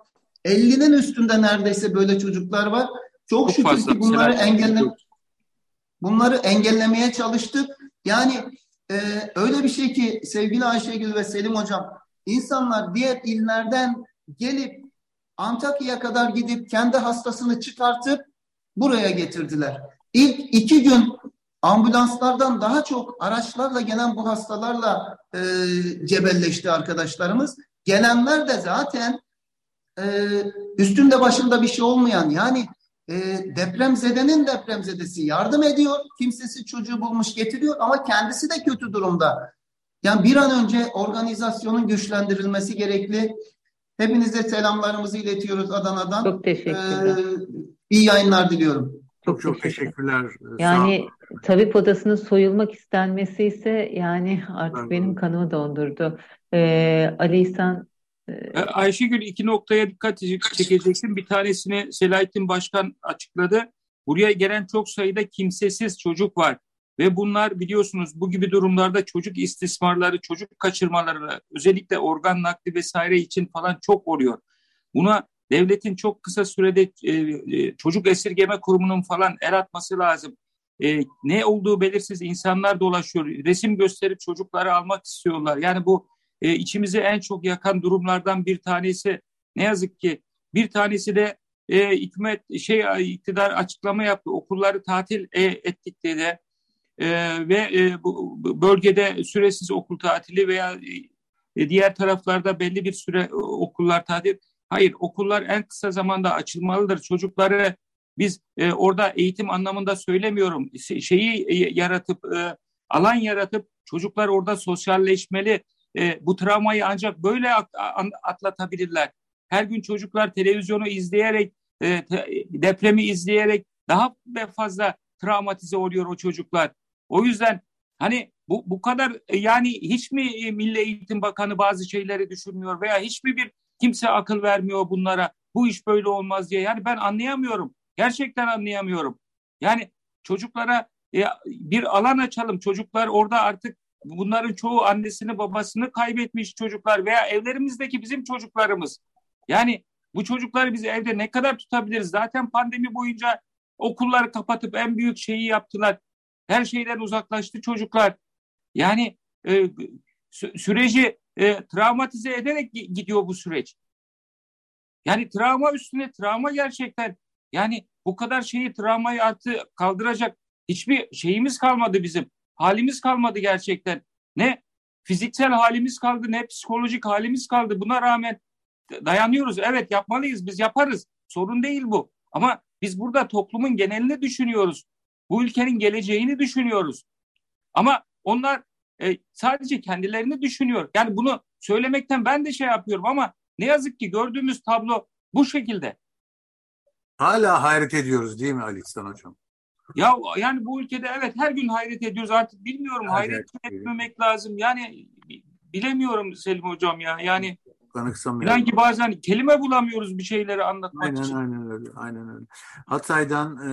50'nin üstünde neredeyse böyle çocuklar var. Çok, Çok şükür ki bunları engelle bunları engellemeye çalıştık. Yani e, öyle bir şey ki sevgili Ayşegül ve Selim hocam insanlar diğer illerden gelip Antakya'ya kadar gidip kendi hastasını çıkartıp buraya getirdiler. İlk iki gün ambulanslardan daha çok araçlarla gelen bu hastalarla e, cebelleşti arkadaşlarımız. Gelenler de zaten e, üstünde başında bir şey olmayan yani e, depremzedenin depremzedesi yardım ediyor. Kimsesi çocuğu bulmuş getiriyor ama kendisi de kötü durumda. Yani bir an önce organizasyonun güçlendirilmesi gerekli. Hepinize selamlarımızı iletiyoruz Adana'dan. Çok teşekkürler. Ee, iyi yayınlar diliyorum. Çok çok teşekkürler. Yani tabip odasının soyulmak istenmesi ise yani artık ben benim kanımı dondurdu. Ee, Ali İhsan e, Ayşegül iki noktaya dikkat çekeceksin. Bir tanesini Selahattin Başkan açıkladı. Buraya gelen çok sayıda kimsesiz çocuk var. Ve bunlar biliyorsunuz bu gibi durumlarda çocuk istismarları, çocuk kaçırmaları, özellikle organ nakli vesaire için falan çok oluyor. Buna devletin çok kısa sürede e, e, çocuk esirgeme kurumunun falan el atması lazım. E, ne olduğu belirsiz insanlar dolaşıyor. Resim gösterip çocukları almak istiyorlar. Yani bu e, içimizi en çok yakan durumlardan bir tanesi. Ne yazık ki bir tanesi de e, hükümet şey iktidar açıklama yaptı. Okulları tatil e, ettik dedi. E, ve e, bu bölgede süresiz okul tatili veya e, diğer taraflarda belli bir süre e, okullar tatil. Hayır, okullar en kısa zamanda açılmalıdır. Çocukları biz e, orada eğitim anlamında söylemiyorum. Şeyi e, yaratıp e, alan yaratıp çocuklar orada sosyalleşmeli. E, bu travmayı ancak böyle at, atlatabilirler. Her gün çocuklar televizyonu izleyerek, e, depremi izleyerek daha fazla travmatize oluyor o çocuklar. O yüzden hani bu, bu kadar e, yani hiç mi e, Milli Eğitim Bakanı bazı şeyleri düşünmüyor veya hiç mi bir kimse akıl vermiyor bunlara bu iş böyle olmaz diye. Yani ben anlayamıyorum. Gerçekten anlayamıyorum. Yani çocuklara e, bir alan açalım. Çocuklar orada artık bunların çoğu annesini babasını kaybetmiş çocuklar veya evlerimizdeki bizim çocuklarımız. Yani bu çocukları biz evde ne kadar tutabiliriz? Zaten pandemi boyunca okulları kapatıp en büyük şeyi yaptılar. Her şeyden uzaklaştı çocuklar. Yani e, süreci e, travmatize ederek gidiyor bu süreç. Yani travma üstüne travma gerçekten. Yani bu kadar şeyi travmayı artı kaldıracak hiçbir şeyimiz kalmadı bizim. Halimiz kalmadı gerçekten. Ne fiziksel halimiz kaldı ne psikolojik halimiz kaldı. Buna rağmen dayanıyoruz. Evet yapmalıyız biz yaparız. Sorun değil bu. Ama biz burada toplumun genelini düşünüyoruz. Bu ülkenin geleceğini düşünüyoruz. Ama onlar e, sadece kendilerini düşünüyor. Yani bunu söylemekten ben de şey yapıyorum ama ne yazık ki gördüğümüz tablo bu şekilde. Hala hayret ediyoruz değil mi Ali İhsan Hocam? Ya yani bu ülkede evet her gün hayret ediyoruz artık bilmiyorum hayret etmemek lazım. Yani bilemiyorum Selim Hocam ya. Yani kanıksamıyorum. ki bazen kelime bulamıyoruz bir şeyleri anlatmak aynen, için. Aynen öyle. Aynen öyle. Hatay'dan e,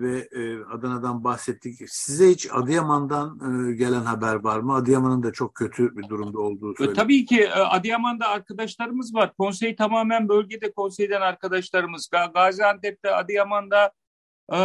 ve e, Adana'dan bahsettik. Size hiç Adıyaman'dan e, gelen haber var mı? Adıyaman'ın da çok kötü bir durumda olduğu e, söyleniyor. tabii ki e, Adıyaman'da arkadaşlarımız var. Konsey tamamen bölgede konseyden arkadaşlarımız. Gaziantep'te, Adıyaman'da, e,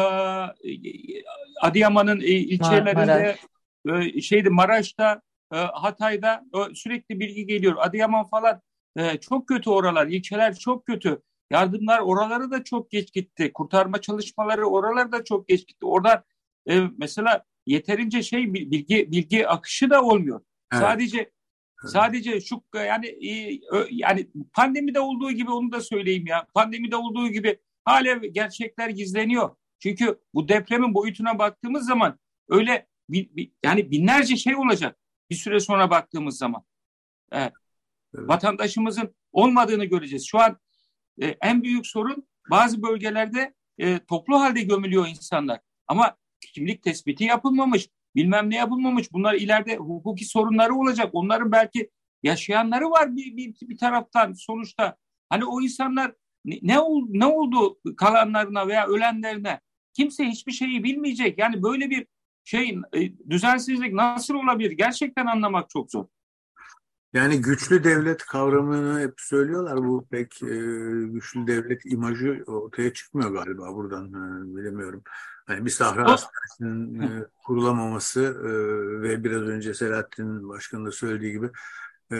Adıyaman'ın ilçelerinde, Maraş. şeydi Maraş'ta, Hatay'da sürekli bilgi geliyor. Adıyaman falan e, çok kötü oralar, ilçeler çok kötü. Yardımlar oraları da çok geç gitti. Kurtarma çalışmaları oraları da çok geç gitti. Orada e, mesela yeterince şey bilgi bilgi akışı da olmuyor. Evet. Sadece Sadece şu yani e, yani pandemide olduğu gibi onu da söyleyeyim ya. Pandemide olduğu gibi hala gerçekler gizleniyor. Çünkü bu depremin boyutuna baktığımız zaman öyle yani binlerce şey olacak bir süre sonra baktığımız zaman. Evet. Vatandaşımızın olmadığını göreceğiz. Şu an e, en büyük sorun bazı bölgelerde e, toplu halde gömülüyor insanlar. Ama kimlik tespiti yapılmamış, bilmem ne yapılmamış. Bunlar ileride hukuki sorunları olacak. Onların belki yaşayanları var bir, bir, bir taraftan sonuçta. Hani o insanlar ne, ne, ne oldu kalanlarına veya ölenlerine? Kimse hiçbir şeyi bilmeyecek. Yani böyle bir şey e, düzensizlik nasıl olabilir? Gerçekten anlamak çok zor. Yani güçlü devlet kavramını hep söylüyorlar. Bu pek e, güçlü devlet imajı ortaya çıkmıyor galiba buradan e, bilemiyorum. Hani bir Sahra Hastanesi'nin e, kurulamaması e, ve biraz önce Selahattin Başkan'ın da söylediği gibi e,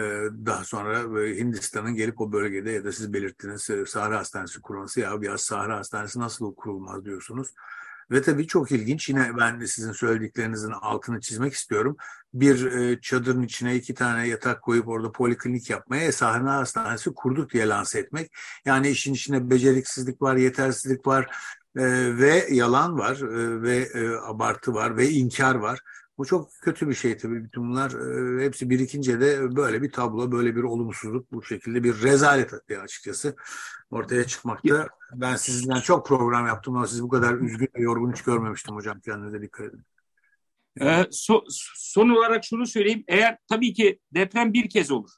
daha sonra Hindistan'ın gelip o bölgede ya da siz belirttiniz e, Sahra Hastanesi kurulması ya bir Sahra Hastanesi nasıl kurulmaz diyorsunuz. Ve tabii çok ilginç yine ben sizin söylediklerinizin altını çizmek istiyorum. Bir e, çadırın içine iki tane yatak koyup orada poliklinik yapmaya sahne hastanesi kurduk diye lanse etmek. Yani işin içinde beceriksizlik var, yetersizlik var e, ve yalan var e, ve e, abartı var ve inkar var. Bu çok kötü bir şey tabii. Bütün bunlar e, hepsi birikince de böyle bir tablo, böyle bir olumsuzluk, bu şekilde bir rezalet açıkçası ortaya çıkmakta. Ben sizinden çok program yaptım ama sizi bu kadar üzgün ve yorgun hiç görmemiştim hocam. Kendinize dikkat edin. Ee, so, son olarak şunu söyleyeyim. Eğer tabii ki deprem bir kez olur.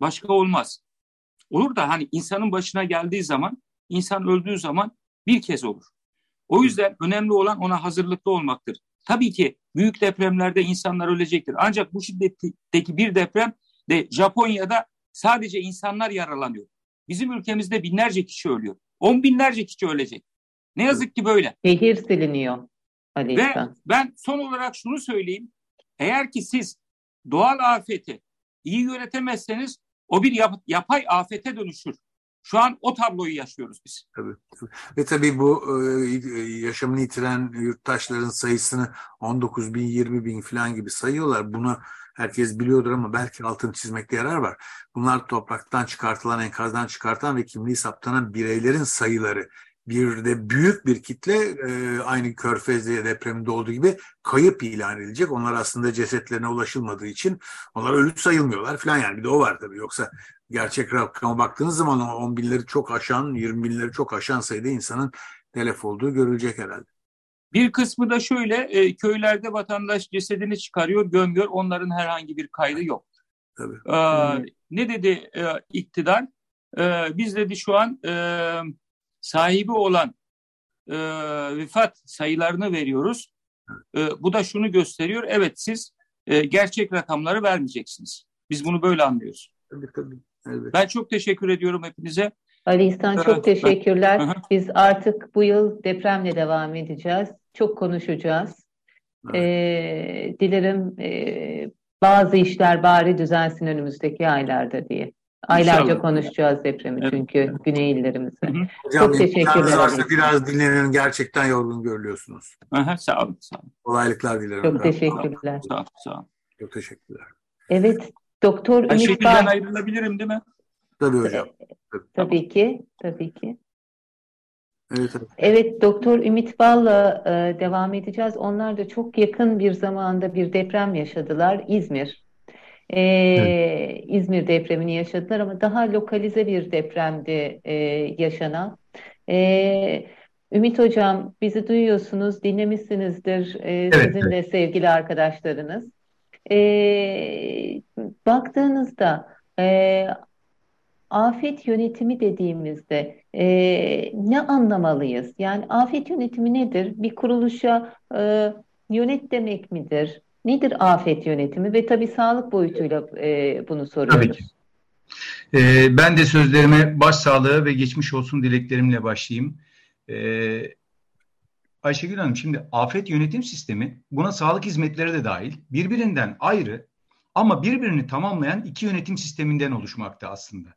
Başka olmaz. Olur da hani insanın başına geldiği zaman, insan öldüğü zaman bir kez olur. O yüzden önemli olan ona hazırlıklı olmaktır. Tabii ki büyük depremlerde insanlar ölecektir. Ancak bu şiddetteki bir deprem de Japonya'da sadece insanlar yaralanıyor. Bizim ülkemizde binlerce kişi ölüyor. On binlerce kişi ölecek. Ne yazık ki böyle. Şehir siliniyor. Ali Ve ben son olarak şunu söyleyeyim. Eğer ki siz doğal afeti iyi yönetemezseniz o bir yap yapay afete dönüşür. Şu an o tabloyu yaşıyoruz biz. Tabii. Ve tabii bu e, yaşamını yitiren yurttaşların sayısını 19 bin, 20 bin falan gibi sayıyorlar. Bunu herkes biliyordur ama belki altını çizmekte yarar var. Bunlar topraktan çıkartılan, enkazdan çıkartılan ve kimliği saptanan bireylerin sayıları bir de büyük bir kitle e, aynı Körfez'de depreminde olduğu gibi kayıp ilan edilecek. Onlar aslında cesetlerine ulaşılmadığı için onlar ölü sayılmıyorlar falan yani bir de o var tabii. Yoksa gerçek rakama baktığınız zaman 10 binleri çok aşan, 20 binleri çok aşan sayıda insanın telef olduğu görülecek herhalde. Bir kısmı da şöyle e, köylerde vatandaş cesedini çıkarıyor, gömüyor. Onların herhangi bir kaydı yok. Tabii. Ee, ne dedi e, iktidar? E, biz dedi şu an e, sahibi olan e, vefat sayılarını veriyoruz. E, bu da şunu gösteriyor. Evet siz e, gerçek rakamları vermeyeceksiniz. Biz bunu böyle anlıyoruz. Tabii, tabii. Evet. Ben çok teşekkür ediyorum hepinize. Ali İhsan çok teşekkürler. Biz artık bu yıl depremle devam edeceğiz. çok konuşacağız. Evet. E, dilerim e, bazı işler bari düzelsin önümüzdeki aylarda diye. Aylarca İnşallah. konuşacağız depremi evet. çünkü güney illerimize. Hocam, Çok teşekkürler. Varsa biraz dinlenin gerçekten yorgun görülüyorsunuz. Aha, sağ olun. Sağ olun. Kolaylıklar dilerim. Çok teşekkürler. Sağ olun. Sağ olun. Çok teşekkürler. Evet. Doktor Ümit Şekilden ayrılabilirim değil mi? Tabii hocam. Tabii, tabii ki. Tabii ki. Evet, evet. evet Doktor Ümit Bal'la e, devam edeceğiz. Onlar da çok yakın bir zamanda bir deprem yaşadılar. İzmir. E, evet. İzmir depremini yaşadılar ama daha lokalize bir depremdi e, yaşanan. E, Ümit Hocam bizi duyuyorsunuz, dinlemişsinizdir e, evet, sizin evet. de sevgili arkadaşlarınız. E, baktığınızda e, afet yönetimi dediğimizde e, ne anlamalıyız? Yani afet yönetimi nedir? Bir kuruluşa e, yönet demek midir? Nedir afet yönetimi? Ve tabii sağlık boyutuyla e, bunu soruyoruz. Tabii ki. Ee, ben de sözlerime başsağlığı ve geçmiş olsun dileklerimle başlayayım. Ee, Ayşegül Hanım şimdi afet yönetim sistemi buna sağlık hizmetleri de dahil birbirinden ayrı ama birbirini tamamlayan iki yönetim sisteminden oluşmakta aslında.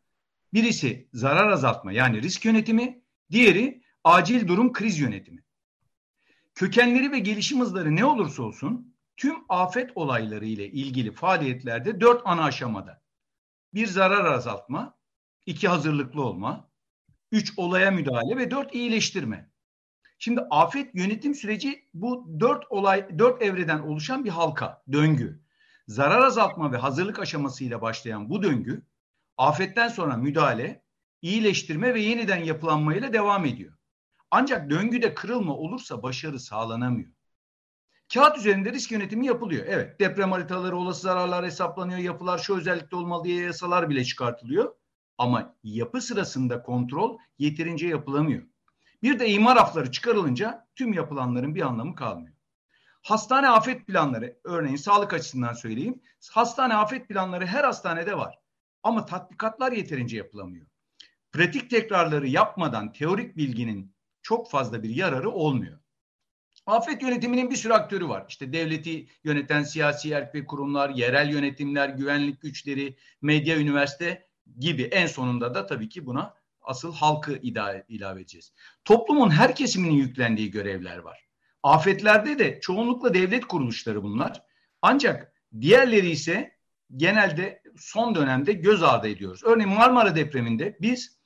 Birisi zarar azaltma yani risk yönetimi, diğeri acil durum kriz yönetimi. Kökenleri ve gelişim hızları ne olursa olsun tüm afet olayları ile ilgili faaliyetlerde dört ana aşamada. Bir zarar azaltma, iki hazırlıklı olma, üç olaya müdahale ve dört iyileştirme. Şimdi afet yönetim süreci bu dört olay, dört evreden oluşan bir halka, döngü. Zarar azaltma ve hazırlık aşamasıyla başlayan bu döngü afetten sonra müdahale, iyileştirme ve yeniden yapılanmayla devam ediyor. Ancak döngüde kırılma olursa başarı sağlanamıyor. Kağıt üzerinde risk yönetimi yapılıyor. Evet deprem haritaları, olası zararlar hesaplanıyor, yapılar şu özellikte olmalı diye yasalar bile çıkartılıyor. Ama yapı sırasında kontrol yeterince yapılamıyor. Bir de imar afları çıkarılınca tüm yapılanların bir anlamı kalmıyor. Hastane afet planları, örneğin sağlık açısından söyleyeyim. Hastane afet planları her hastanede var. Ama tatbikatlar yeterince yapılamıyor. Pratik tekrarları yapmadan teorik bilginin çok fazla bir yararı olmuyor. Afet yönetiminin bir sürü aktörü var. İşte devleti yöneten siyasi erk ve kurumlar, yerel yönetimler, güvenlik güçleri, medya, üniversite gibi en sonunda da tabii ki buna asıl halkı ilave edeceğiz. Toplumun her kesiminin yüklendiği görevler var. Afetlerde de çoğunlukla devlet kuruluşları bunlar. Ancak diğerleri ise genelde son dönemde göz ardı ediyoruz. Örneğin Marmara depreminde biz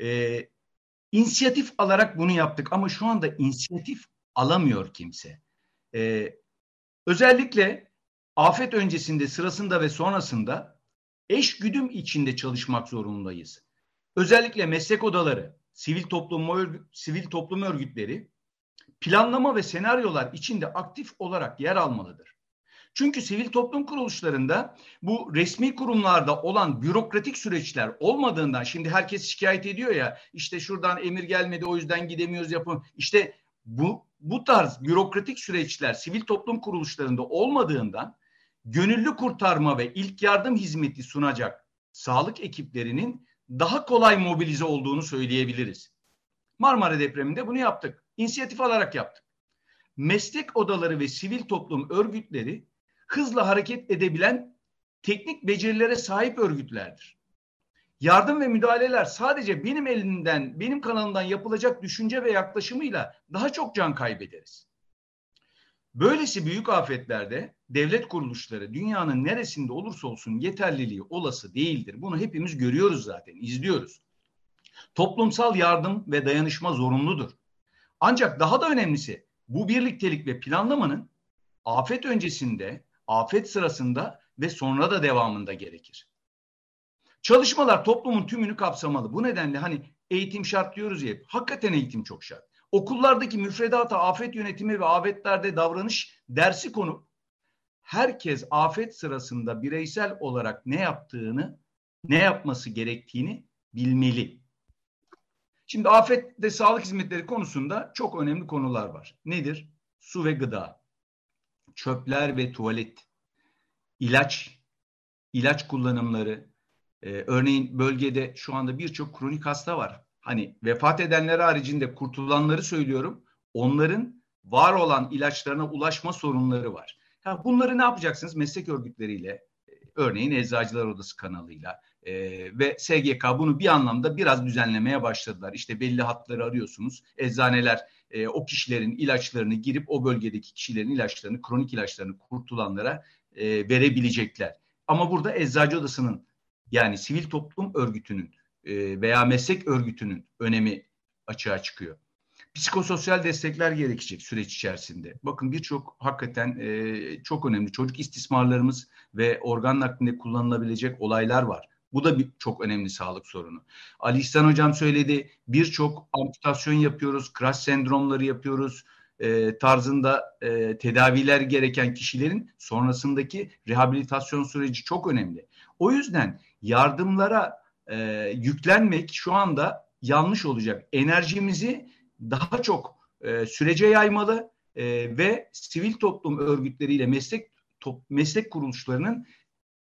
e, inisiyatif alarak bunu yaptık ama şu anda inisiyatif alamıyor kimse. E, özellikle afet öncesinde, sırasında ve sonrasında eş güdüm içinde çalışmak zorundayız. Özellikle meslek odaları, sivil toplum, sivil toplum örgütleri planlama ve senaryolar içinde aktif olarak yer almalıdır. Çünkü sivil toplum kuruluşlarında bu resmi kurumlarda olan bürokratik süreçler olmadığından şimdi herkes şikayet ediyor ya işte şuradan emir gelmedi o yüzden gidemiyoruz yapın. İşte bu bu tarz bürokratik süreçler sivil toplum kuruluşlarında olmadığından gönüllü kurtarma ve ilk yardım hizmeti sunacak sağlık ekiplerinin daha kolay mobilize olduğunu söyleyebiliriz. Marmara depreminde bunu yaptık. İnisiyatif alarak yaptık. Meslek odaları ve sivil toplum örgütleri hızla hareket edebilen teknik becerilere sahip örgütlerdir. Yardım ve müdahaleler sadece benim elimden, benim kanalımdan yapılacak düşünce ve yaklaşımıyla daha çok can kaybederiz. Böylesi büyük afetlerde devlet kuruluşları dünyanın neresinde olursa olsun yeterliliği olası değildir. Bunu hepimiz görüyoruz zaten, izliyoruz. Toplumsal yardım ve dayanışma zorunludur. Ancak daha da önemlisi bu birliktelik ve planlamanın afet öncesinde afet sırasında ve sonra da devamında gerekir. Çalışmalar toplumun tümünü kapsamalı. Bu nedenle hani eğitim şart diyoruz ya, hakikaten eğitim çok şart. Okullardaki müfredata afet yönetimi ve afetlerde davranış dersi konup herkes afet sırasında bireysel olarak ne yaptığını, ne yapması gerektiğini bilmeli. Şimdi afette sağlık hizmetleri konusunda çok önemli konular var. Nedir? Su ve gıda çöpler ve tuvalet, ilaç, ilaç kullanımları, e, örneğin bölgede şu anda birçok kronik hasta var. Hani vefat edenler haricinde kurtulanları söylüyorum. Onların var olan ilaçlarına ulaşma sorunları var. Ha, bunları ne yapacaksınız? Meslek örgütleriyle, e, örneğin Eczacılar Odası kanalıyla e, ve SGK bunu bir anlamda biraz düzenlemeye başladılar. İşte belli hatları arıyorsunuz. Eczaneler e, o kişilerin ilaçlarını girip o bölgedeki kişilerin ilaçlarını, kronik ilaçlarını kurtulanlara e, verebilecekler. Ama burada Eczacı Odası'nın yani sivil toplum örgütünün e, veya meslek örgütünün önemi açığa çıkıyor. Psikososyal destekler gerekecek süreç içerisinde. Bakın birçok hakikaten e, çok önemli çocuk istismarlarımız ve organ naklinde kullanılabilecek olaylar var. Bu da bir çok önemli sağlık sorunu. Ali İhsan Hocam söyledi birçok amputasyon yapıyoruz, crash sendromları yapıyoruz e, tarzında tedaviler gereken kişilerin sonrasındaki rehabilitasyon süreci çok önemli. O yüzden yardımlara e, yüklenmek şu anda yanlış olacak. Enerjimizi daha çok e, sürece yaymalı e, ve sivil toplum örgütleriyle meslek top, meslek kuruluşlarının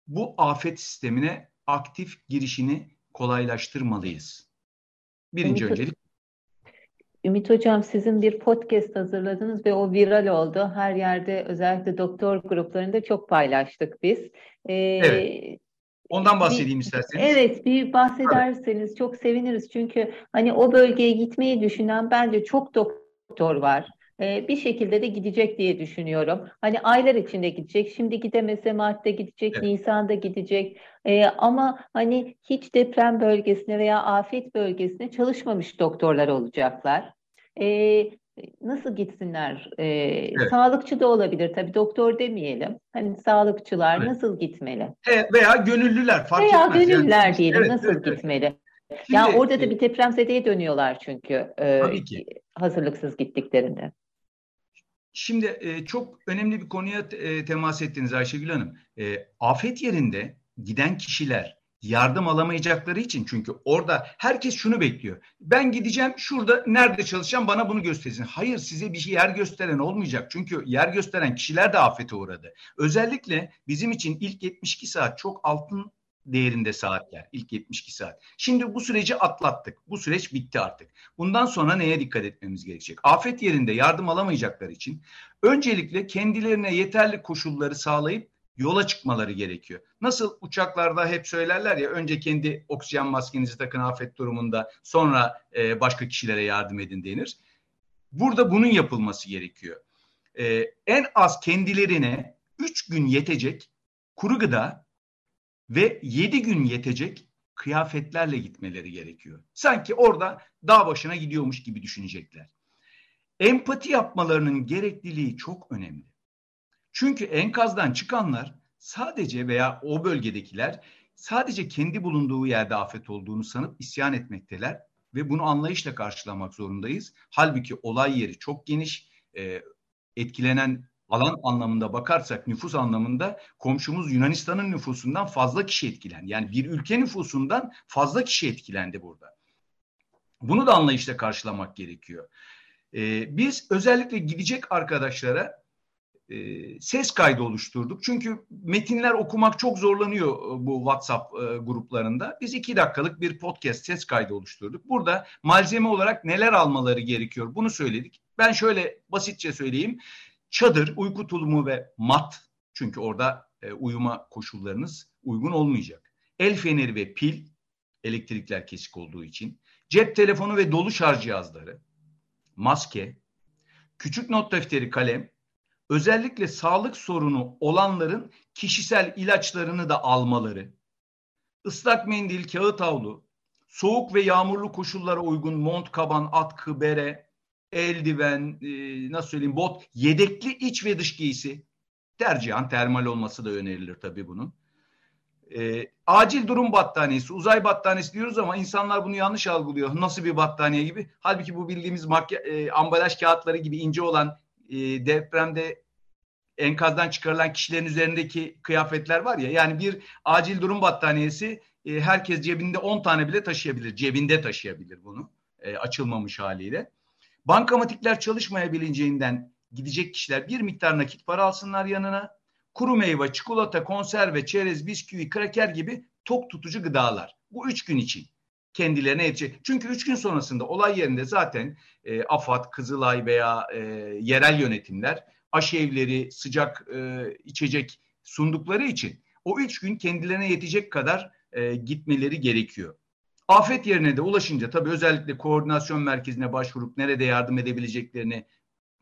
bu afet sistemine aktif girişini kolaylaştırmalıyız. Birinci Ümit, öncelik. Ümit Hocam sizin bir podcast hazırladınız ve o viral oldu. Her yerde özellikle doktor gruplarında çok paylaştık biz. Ee, evet. Ondan bahsedeyim isterseniz. Evet, bir bahsederseniz evet. çok seviniriz. Çünkü hani o bölgeye gitmeyi düşünen bence çok doktor var. Ee, bir şekilde de gidecek diye düşünüyorum. Hani aylar içinde gidecek. Şimdi gidemese Mart'ta gidecek, evet. Nisan'da gidecek. Ee, ama hani hiç deprem bölgesine veya afet bölgesine çalışmamış doktorlar olacaklar. Ee, nasıl gitsinler? Ee, evet. Sağlıkçı da olabilir tabii doktor demeyelim. Hani sağlıkçılar evet. nasıl gitmeli? E, veya gönüllüler fark veya etmez. gönüllüler yani. diyelim evet, nasıl evet, gitmeli? Şimdi, yani orada da bir depremzedeye dönüyorlar çünkü e, hazırlıksız gittiklerinde. Şimdi e, çok önemli bir konuya e, temas ettiniz Ayşegül Hanım. E, afet yerinde giden kişiler yardım alamayacakları için çünkü orada herkes şunu bekliyor. Ben gideceğim şurada nerede çalışacağım bana bunu göstersin. Hayır size bir şey yer gösteren olmayacak. Çünkü yer gösteren kişiler de afete uğradı. Özellikle bizim için ilk 72 saat çok altın değerinde saatler. ilk 72 saat. Şimdi bu süreci atlattık. Bu süreç bitti artık. Bundan sonra neye dikkat etmemiz gerekecek? Afet yerinde yardım alamayacaklar için öncelikle kendilerine yeterli koşulları sağlayıp yola çıkmaları gerekiyor. Nasıl uçaklarda hep söylerler ya önce kendi oksijen maskenizi takın afet durumunda sonra e, başka kişilere yardım edin denir. Burada bunun yapılması gerekiyor. E, en az kendilerine 3 gün yetecek kuru gıda ve 7 gün yetecek kıyafetlerle gitmeleri gerekiyor. Sanki orada dağ başına gidiyormuş gibi düşünecekler. Empati yapmalarının gerekliliği çok önemli. Çünkü enkazdan çıkanlar sadece veya o bölgedekiler sadece kendi bulunduğu yerde afet olduğunu sanıp isyan etmekteler ve bunu anlayışla karşılamak zorundayız. Halbuki olay yeri çok geniş, e, etkilenen alan anlamında bakarsak nüfus anlamında komşumuz Yunanistan'ın nüfusundan fazla kişi etkilendi. Yani bir ülke nüfusundan fazla kişi etkilendi burada. Bunu da anlayışla karşılamak gerekiyor. Ee, biz özellikle gidecek arkadaşlara e, ses kaydı oluşturduk. Çünkü metinler okumak çok zorlanıyor e, bu WhatsApp e, gruplarında. Biz iki dakikalık bir podcast ses kaydı oluşturduk. Burada malzeme olarak neler almaları gerekiyor bunu söyledik. Ben şöyle basitçe söyleyeyim. Çadır, uyku tulumu ve mat çünkü orada uyuma koşullarınız uygun olmayacak. El feneri ve pil elektrikler kesik olduğu için. Cep telefonu ve dolu şarj cihazları. Maske. Küçük not defteri kalem özellikle sağlık sorunu olanların kişisel ilaçlarını da almaları, ıslak mendil, kağıt havlu, soğuk ve yağmurlu koşullara uygun mont, kaban, atkı, bere, eldiven, e, nasıl söyleyeyim bot, yedekli iç ve dış giysi, tercihan termal olması da önerilir tabii bunun. E, acil durum battaniyesi, uzay battaniyesi diyoruz ama insanlar bunu yanlış algılıyor. Nasıl bir battaniye gibi? Halbuki bu bildiğimiz makya, e, ambalaj kağıtları gibi ince olan e, depremde enkazdan çıkarılan kişilerin üzerindeki kıyafetler var ya yani bir acil durum battaniyesi e, herkes cebinde 10 tane bile taşıyabilir. Cebinde taşıyabilir bunu e, açılmamış haliyle. Bankamatikler çalışmayabileceğinden gidecek kişiler bir miktar nakit para alsınlar yanına. Kuru meyve, çikolata, konserve, çerez, bisküvi, kraker gibi tok tutucu gıdalar. Bu üç gün için kendilerine yetecek. Çünkü üç gün sonrasında olay yerinde zaten e, AFAD, Kızılay veya e, yerel yönetimler aşı evleri, sıcak e, içecek sundukları için o üç gün kendilerine yetecek kadar e, gitmeleri gerekiyor. Afet yerine de ulaşınca tabii özellikle koordinasyon merkezine başvurup nerede yardım edebileceklerini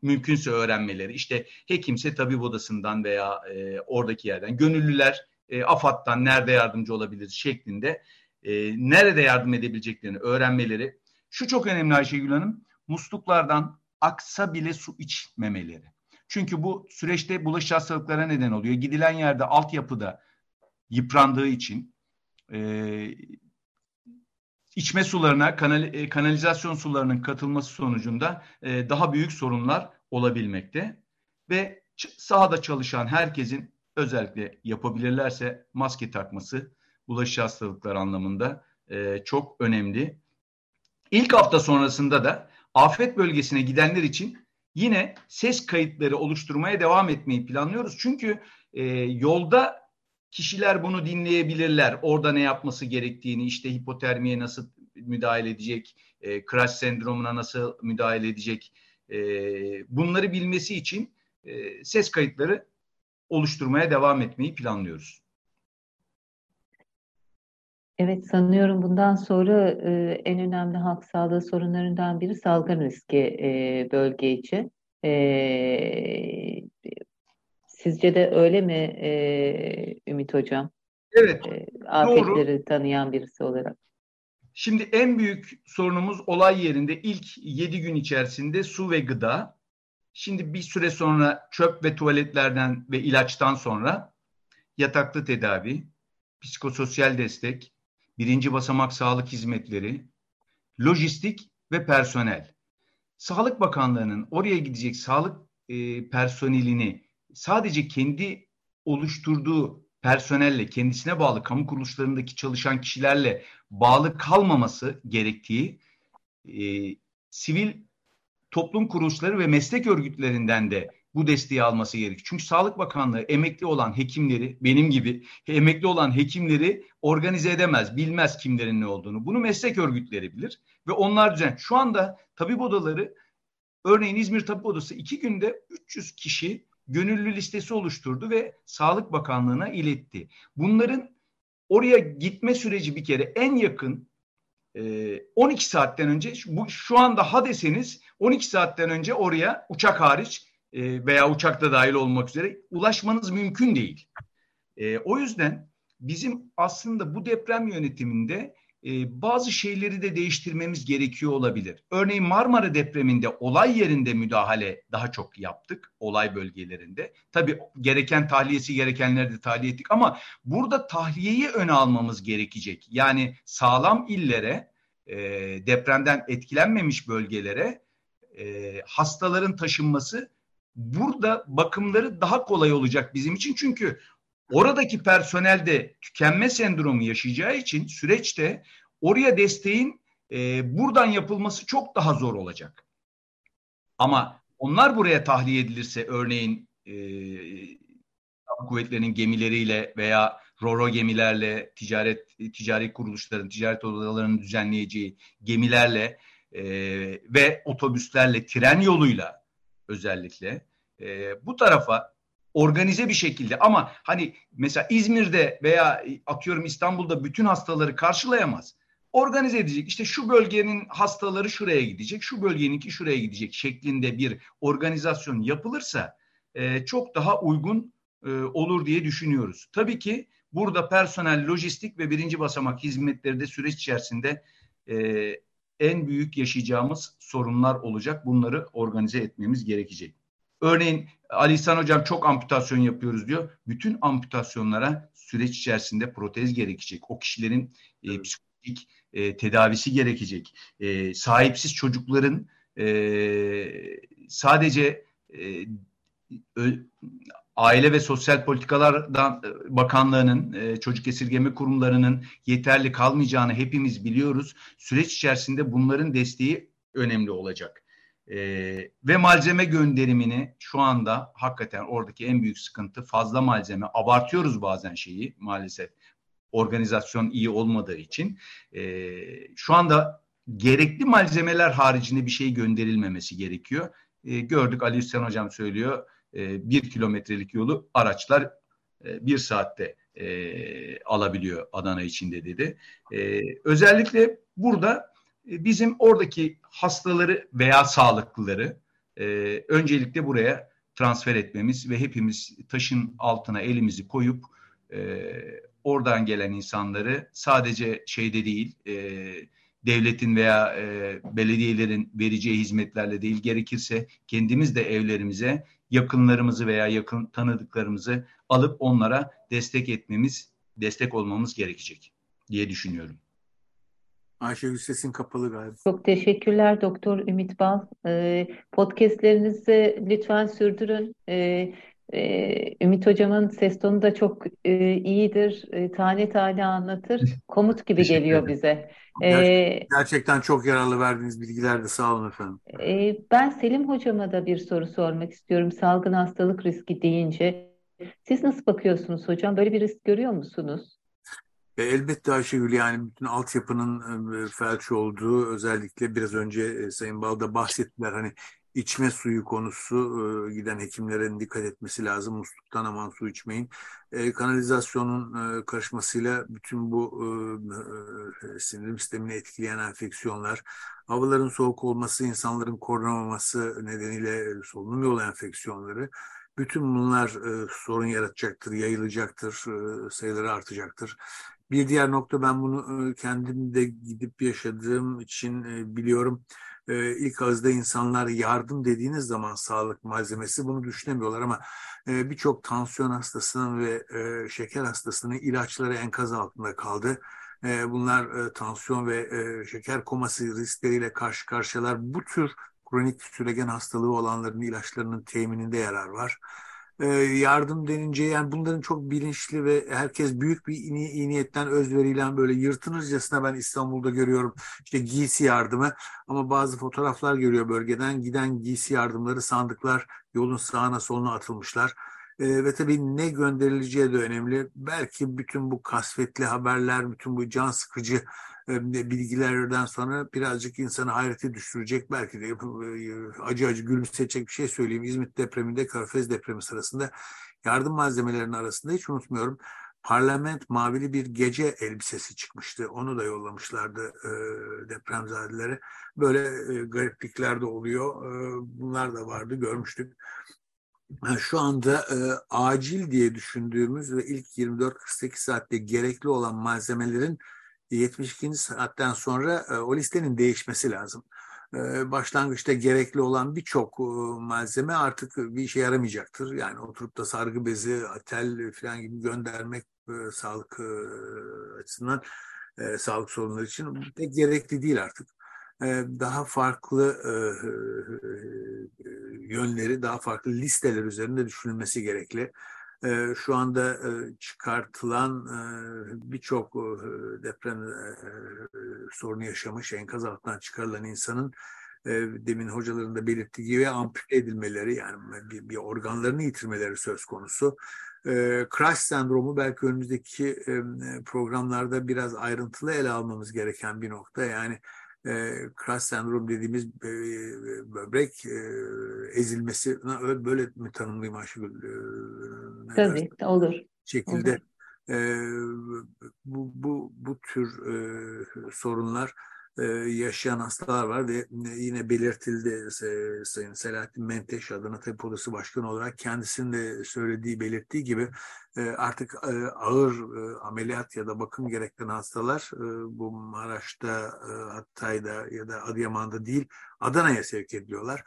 mümkünse öğrenmeleri. İşte hekimse tabip odasından veya e, oradaki yerden, gönüllüler e, AFAD'dan nerede yardımcı olabilir şeklinde e, nerede yardım edebileceklerini öğrenmeleri. Şu çok önemli Ayşegül Hanım, musluklardan aksa bile su içmemeleri. Çünkü bu süreçte bulaşıcı hastalıklara neden oluyor. Gidilen yerde altyapıda yıprandığı için e, içme sularına, kanal, e, kanalizasyon sularının katılması sonucunda e, daha büyük sorunlar olabilmekte. Ve sahada çalışan herkesin özellikle yapabilirlerse maske takması bulaşıcı hastalıklar anlamında e, çok önemli. İlk hafta sonrasında da afet bölgesine gidenler için yine ses kayıtları oluşturmaya devam etmeyi planlıyoruz. Çünkü e, yolda kişiler bunu dinleyebilirler. Orada ne yapması gerektiğini, işte hipotermiye nasıl müdahale edecek, e, crash sendromuna nasıl müdahale edecek, e, bunları bilmesi için e, ses kayıtları oluşturmaya devam etmeyi planlıyoruz. Evet sanıyorum bundan sonra e, en önemli halk sağlığı sorunlarından biri salgın riski e, bölge için. E, sizce de öyle mi e, Ümit Hocam? Evet. E, afetleri doğru. tanıyan birisi olarak. Şimdi en büyük sorunumuz olay yerinde ilk 7 gün içerisinde su ve gıda. Şimdi bir süre sonra çöp ve tuvaletlerden ve ilaçtan sonra yataklı tedavi, psikososyal destek, birinci basamak sağlık hizmetleri, lojistik ve personel. Sağlık Bakanlığı'nın oraya gidecek sağlık e, personelini sadece kendi oluşturduğu personelle, kendisine bağlı kamu kuruluşlarındaki çalışan kişilerle bağlı kalmaması gerektiği e, sivil toplum kuruluşları ve meslek örgütlerinden de bu desteği alması gerek. Çünkü Sağlık Bakanlığı emekli olan hekimleri, benim gibi emekli olan hekimleri organize edemez, bilmez kimlerin ne olduğunu. Bunu meslek örgütleri bilir ve onlar düzen. Şu anda tabip odaları, örneğin İzmir Tabip Odası iki günde 300 kişi gönüllü listesi oluşturdu ve Sağlık Bakanlığı'na iletti. Bunların oraya gitme süreci bir kere en yakın 12 e, saatten önce bu şu anda ha deseniz 12 saatten önce oraya uçak hariç e, veya uçakta dahil olmak üzere ulaşmanız mümkün değil. E, o yüzden bizim aslında bu deprem yönetiminde e, bazı şeyleri de değiştirmemiz gerekiyor olabilir. Örneğin Marmara depreminde olay yerinde müdahale daha çok yaptık olay bölgelerinde. Tabii gereken tahliyesi gerekenleri de tahliye ettik ama burada tahliyeyi öne almamız gerekecek. Yani sağlam illere depremden etkilenmemiş bölgelere hastaların taşınması burada bakımları daha kolay olacak bizim için. Çünkü oradaki personel de tükenme sendromu yaşayacağı için süreçte oraya desteğin e, buradan yapılması çok daha zor olacak. Ama onlar buraya tahliye edilirse örneğin e, kuvvetlerinin gemileriyle veya roro gemilerle ticaret ticari kuruluşların, ticaret odalarının düzenleyeceği gemilerle e, ve otobüslerle, tren yoluyla özellikle e, bu tarafa organize bir şekilde ama hani mesela İzmir'de veya atıyorum İstanbul'da bütün hastaları karşılayamaz. Organize edecek. İşte şu bölgenin hastaları şuraya gidecek, şu bölgeninki şuraya gidecek şeklinde bir organizasyon yapılırsa e, çok daha uygun e, olur diye düşünüyoruz. Tabii ki burada personel, lojistik ve birinci basamak hizmetleri de süreç içerisinde e, en büyük yaşayacağımız sorunlar olacak. Bunları organize etmemiz gerekecek. Örneğin Ali İhsan Hocam çok amputasyon yapıyoruz diyor. Bütün amputasyonlara süreç içerisinde protez gerekecek. O kişilerin e, psikolojik e, tedavisi gerekecek. E, sahipsiz çocukların e, sadece e, ö, Aile ve Sosyal Politikalardan e, Bakanlığı'nın, e, çocuk esirgeme kurumlarının yeterli kalmayacağını hepimiz biliyoruz. Süreç içerisinde bunların desteği önemli olacak. E, ve malzeme gönderimini şu anda hakikaten oradaki en büyük sıkıntı fazla malzeme. Abartıyoruz bazen şeyi maalesef. organizasyon iyi olmadığı için şu anda gerekli malzemeler haricinde bir şey gönderilmemesi gerekiyor. Gördük Ali Hüseyin Hocam söylüyor e, bir kilometrelik yolu araçlar e, bir saatte e, alabiliyor Adana içinde dedi. Özellikle burada bizim oradaki hastaları veya sağlıklıları öncelikle buraya transfer etmemiz ve hepimiz taşın altına elimizi koyup oradan gelen insanları sadece şeyde değil devletin veya belediyelerin vereceği hizmetlerle değil gerekirse kendimiz de evlerimize yakınlarımızı veya yakın tanıdıklarımızı alıp onlara destek etmemiz, destek olmamız gerekecek diye düşünüyorum. Ayşegül sesin kapalı galiba. Çok teşekkürler Doktor Ümit Bal. Ee, podcastlerinizi lütfen sürdürün. Ee, e, Ümit Hocam'ın ses tonu da çok e, iyidir. E, tane tane anlatır. Komut gibi geliyor bize. Ee, Gerçekten çok yararlı verdiğiniz bilgiler de sağ olun efendim. E, ben Selim Hocam'a da bir soru sormak istiyorum. Salgın hastalık riski deyince. Siz nasıl bakıyorsunuz hocam? Böyle bir risk görüyor musunuz? E, elbette Ayşegül yani bütün altyapının e, felç olduğu özellikle biraz önce e, Sayın Balda bahsettiler hani içme suyu konusu e, giden hekimlerin dikkat etmesi lazım. Musluktan aman su içmeyin. E, kanalizasyonun e, karışmasıyla bütün bu e, sindirim sistemini etkileyen enfeksiyonlar, havaların soğuk olması, insanların korunamaması nedeniyle solunum yolu enfeksiyonları bütün bunlar e, sorun yaratacaktır, yayılacaktır, e, sayıları artacaktır. Bir diğer nokta ben bunu e, kendim de gidip yaşadığım için e, biliyorum. İlk ağızda insanlar yardım dediğiniz zaman sağlık malzemesi bunu düşünemiyorlar ama e, birçok tansiyon hastasının ve e, şeker hastasının ilaçları enkaz altında kaldı. E, bunlar e, tansiyon ve e, şeker koması riskleriyle karşı karşıyalar. Bu tür kronik süregen hastalığı olanların ilaçlarının temininde yarar var e, yardım denince yani bunların çok bilinçli ve herkes büyük bir iyi, iyi niyetten özveriyle böyle yırtınırcasına ben İstanbul'da görüyorum işte giysi yardımı ama bazı fotoğraflar görüyor bölgeden giden giysi yardımları sandıklar yolun sağına soluna atılmışlar. E, ve tabii ne gönderileceği de önemli. Belki bütün bu kasvetli haberler, bütün bu can sıkıcı bilgilerden sonra birazcık insanı hayrete düşürecek belki de acı acı gülümsetecek bir şey söyleyeyim. İzmit depreminde Körfez depremi sırasında yardım malzemelerinin arasında hiç unutmuyorum parlament mavili bir gece elbisesi çıkmıştı. Onu da yollamışlardı e, depremzadelere. Böyle e, gariplikler de oluyor. E, bunlar da vardı görmüştük. Şu anda e, acil diye düşündüğümüz ve ilk 24-48 saatte gerekli olan malzemelerin 72. saatten sonra e, o listenin değişmesi lazım. E, başlangıçta gerekli olan birçok e, malzeme artık bir işe yaramayacaktır. Yani oturup da sargı bezi, atel falan gibi göndermek sağlık açısından sağlık sorunları için pek gerekli değil artık. Daha farklı yönleri, daha farklı listeler üzerinde düşünülmesi gerekli. Ee, şu anda e, çıkartılan e, birçok e, deprem sorunu yaşamış enkaz altından çıkarılan insanın demin hocaların da belirttiği gibi ampute edilmeleri yani bir, bir organlarını yitirmeleri söz konusu. Crash sendromu belki önümüzdeki programlarda biraz ayrıntılı ele almamız gereken bir nokta. Yani e, Crash sendrom dediğimiz e, böbrek e, ezilmesi böyle mi tanımlayayım Ayşegül? E, Tabii olur. Şekilde olur. E, bu, bu, bu tür e, sorunlar e, yaşayan hastalar var ve yine belirtildi Sayın Selahattin Menteş Adana Tabip Odası Başkanı olarak kendisinin de söylediği, belirttiği gibi artık e, ağır ameliyat ya da bakım gerektiren hastalar bu Maraş'ta, Hatay'da ya da Adıyaman'da değil Adana'ya sevk ediliyorlar.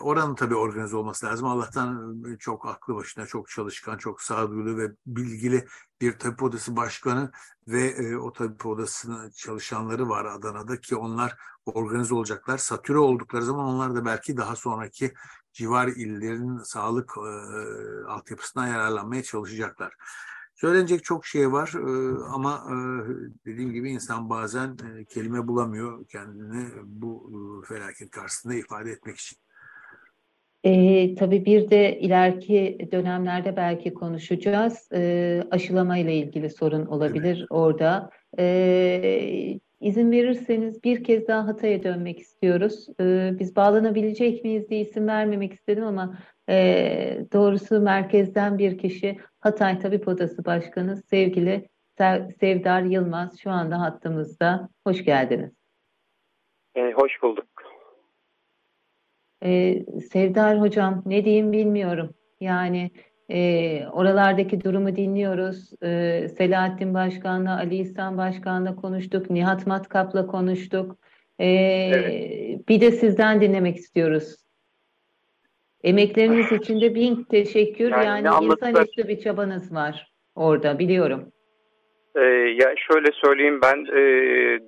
Oranın tabii organize olması lazım. Allah'tan çok aklı başına, çok çalışkan, çok sağduyulu ve bilgili bir tabip odası başkanı ve e, o tabip odasının çalışanları var Adana'da ki onlar organize olacaklar. Satüre oldukları zaman onlar da belki daha sonraki civar illerin sağlık e, altyapısından yararlanmaya çalışacaklar. Söylenecek çok şey var e, ama e, dediğim gibi insan bazen e, kelime bulamıyor kendini bu e, felaket karşısında ifade etmek için. E, tabii bir de ileriki dönemlerde belki konuşacağız. E, aşılamayla ilgili sorun olabilir orada. E, izin verirseniz bir kez daha Hatay'a dönmek istiyoruz. E, biz bağlanabilecek miyiz diye isim vermemek istedim ama e, doğrusu merkezden bir kişi Hatay Tabip Odası Başkanı sevgili Sevdar Yılmaz şu anda hattımızda. Hoş geldiniz. E, hoş bulduk. E, Sevdar Hocam ne diyeyim bilmiyorum. Yani e, oralardaki durumu dinliyoruz. E, Selahattin Başkan'la, Ali İhsan Başkan'la konuştuk. Nihat Matkap'la konuştuk. E, evet. Bir de sizden dinlemek istiyoruz. Emekleriniz için de bin teşekkür. Yani, yani insanüstü bir çabanız var orada biliyorum. Ee, ya şöyle söyleyeyim ben e,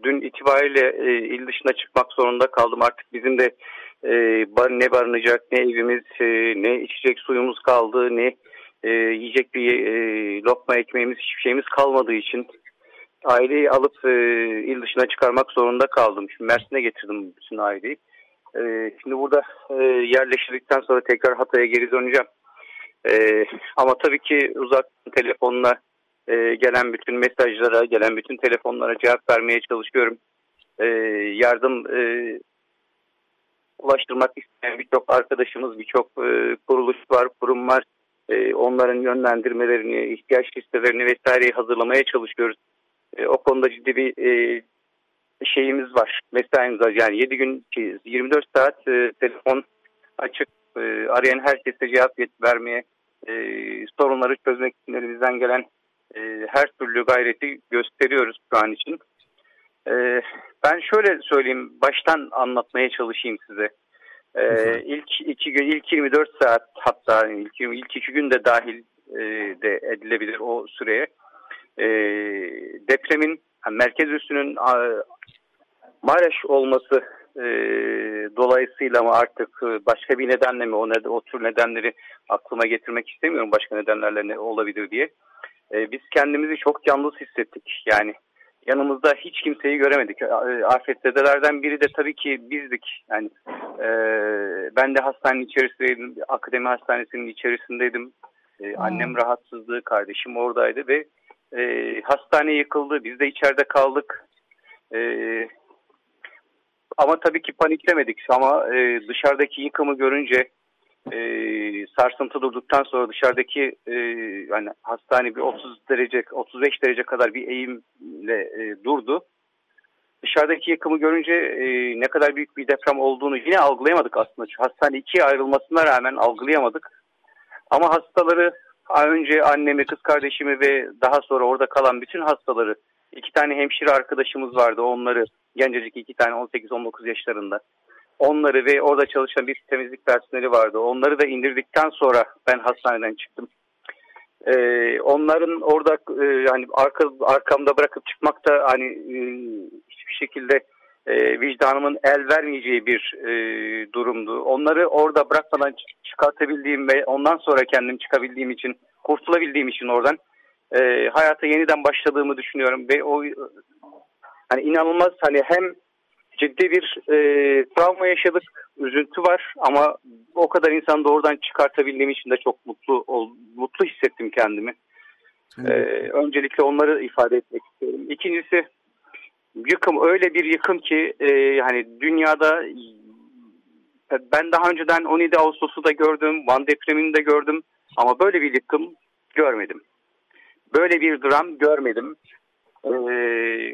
dün itibariyle e, il dışına çıkmak zorunda kaldım. Artık bizim de e, bar, ne barınacak ne evimiz e, ne içecek suyumuz kaldı ne e, yiyecek bir e, lokma ekmeğimiz hiçbir şeyimiz kalmadığı için aileyi alıp e, il dışına çıkarmak zorunda kaldım. Şimdi Mersin'e getirdim bütün aileyi. E, şimdi burada e, yerleştirdikten sonra tekrar Hatay'a geri döneceğim. E, ama tabii ki uzak telefonla e, gelen bütün mesajlara, gelen bütün telefonlara cevap vermeye çalışıyorum. E, yardım e, ulaştırmak isteyen birçok arkadaşımız, birçok e, kuruluş var, kurum var. E, onların yönlendirmelerini, ihtiyaç listelerini vesaireyi hazırlamaya çalışıyoruz. E, o konuda ciddi bir e, şeyimiz var, mesaimiz var. Yani 7 gün, 24 saat e, telefon açık, e, arayan herkese cevap vermeye, e, sorunları çözmek için elimizden gelen e, her türlü gayreti gösteriyoruz şu an için. E, ben şöyle söyleyeyim, baştan anlatmaya çalışayım size. E, ilk iki gün, ilk 24 saat hatta ilk, ilk iki gün de dahil e, de edilebilir o süreye. E, depremin yani merkez üssünün Maraş olması e, dolayısıyla mı artık e, başka bir nedenle mi o, ned o tür nedenleri aklıma getirmek istemiyorum başka nedenlerle ne olabilir diye e, biz kendimizi çok yalnız hissettik. Yani yanımızda hiç kimseyi göremedik. E, afetzedelerden biri de tabii ki bizdik. Yani e, ben de hastanenin içerisindeydim, akademi hastanesinin içerisindeydim. E, annem rahatsızdı, kardeşim oradaydı ve e, hastane yıkıldı. Biz de içeride kaldık. E, ama tabii ki paniklemedik. Ama e, dışarıdaki yıkımı görünce e, sarsıntı durduktan sonra dışarıdaki e, yani hastane bir 30 derece 35 derece kadar bir eğimle e, durdu. Dışarıdaki yıkımı görünce e, ne kadar büyük bir deprem olduğunu yine algılayamadık aslında. Hastane ikiye ayrılmasına rağmen algılayamadık. Ama hastaları önce annemi, kız kardeşimi ve daha sonra orada kalan bütün hastaları iki tane hemşire arkadaşımız vardı. Onları gencecik iki tane 18-19 yaşlarında onları ve orada çalışan bir temizlik personeli vardı. Onları da indirdikten sonra ben hastaneden çıktım. Ee, onların orada e, hani arka, arkamda bırakıp çıkmak da hani e, şekilde e, vicdanımın el vermeyeceği bir e, durumdu. Onları orada bırakmadan çıkartabildiğim ve ondan sonra kendim çıkabildiğim için, kurtulabildiğim için oradan e, hayata yeniden başladığımı düşünüyorum ve o hani inanılmaz hani hem ciddi bir e, travma yaşadık, üzüntü var ama o kadar insanı doğrudan çıkartabildiğim için de çok mutlu ol, mutlu hissettim kendimi. Evet. Ee, öncelikle onları ifade etmek istiyorum. İkincisi yıkım öyle bir yıkım ki e, hani dünyada ben daha önceden 17 Ağustos'u da gördüm, Van depremini de gördüm ama böyle bir yıkım görmedim. Böyle bir dram görmedim. E,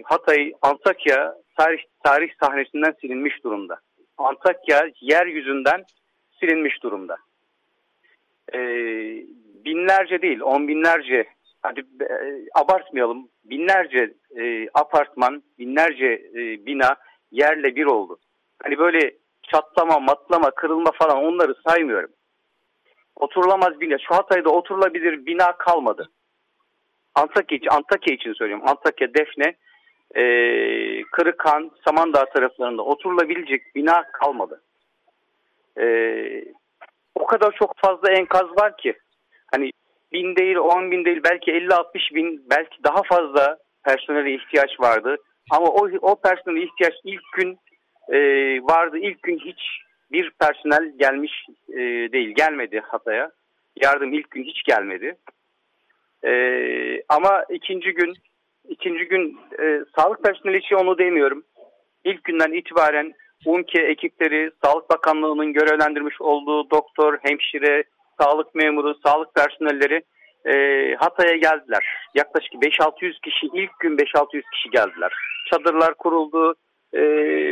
Hatay, Antakya tarih, tarih sahnesinden silinmiş durumda. Antakya yeryüzünden silinmiş durumda. E, binlerce değil, on binlerce, hadi e, abartmayalım, binlerce e, apartman, binlerce e, bina yerle bir oldu. Hani böyle çatlama, matlama, kırılma falan onları saymıyorum. Oturulamaz bina, şu Hatay'da oturulabilir bina kalmadı. Antakya için, Antakya için söylüyorum. Antakya, Defne, e, Kırıkhan, Samandağ taraflarında oturulabilecek bina kalmadı. E, o kadar çok fazla enkaz var ki hani bin değil, on bin değil, belki 50-60 bin, belki daha fazla personele ihtiyaç vardı. Ama o, o personele ihtiyaç ilk gün e, vardı, ilk gün hiç bir personel gelmiş e, değil, gelmedi Hatay'a. Yardım ilk gün hiç gelmedi. E, ama ikinci gün, ikinci gün e, sağlık personeli için onu demiyorum. İlk günden itibaren UNKE ekipleri, Sağlık Bakanlığı'nın görevlendirmiş olduğu doktor, hemşire, sağlık memuru, sağlık personelleri e, Hatay'a geldiler. Yaklaşık 5-600 kişi, ilk gün 5-600 kişi geldiler. Çadırlar kuruldu, e,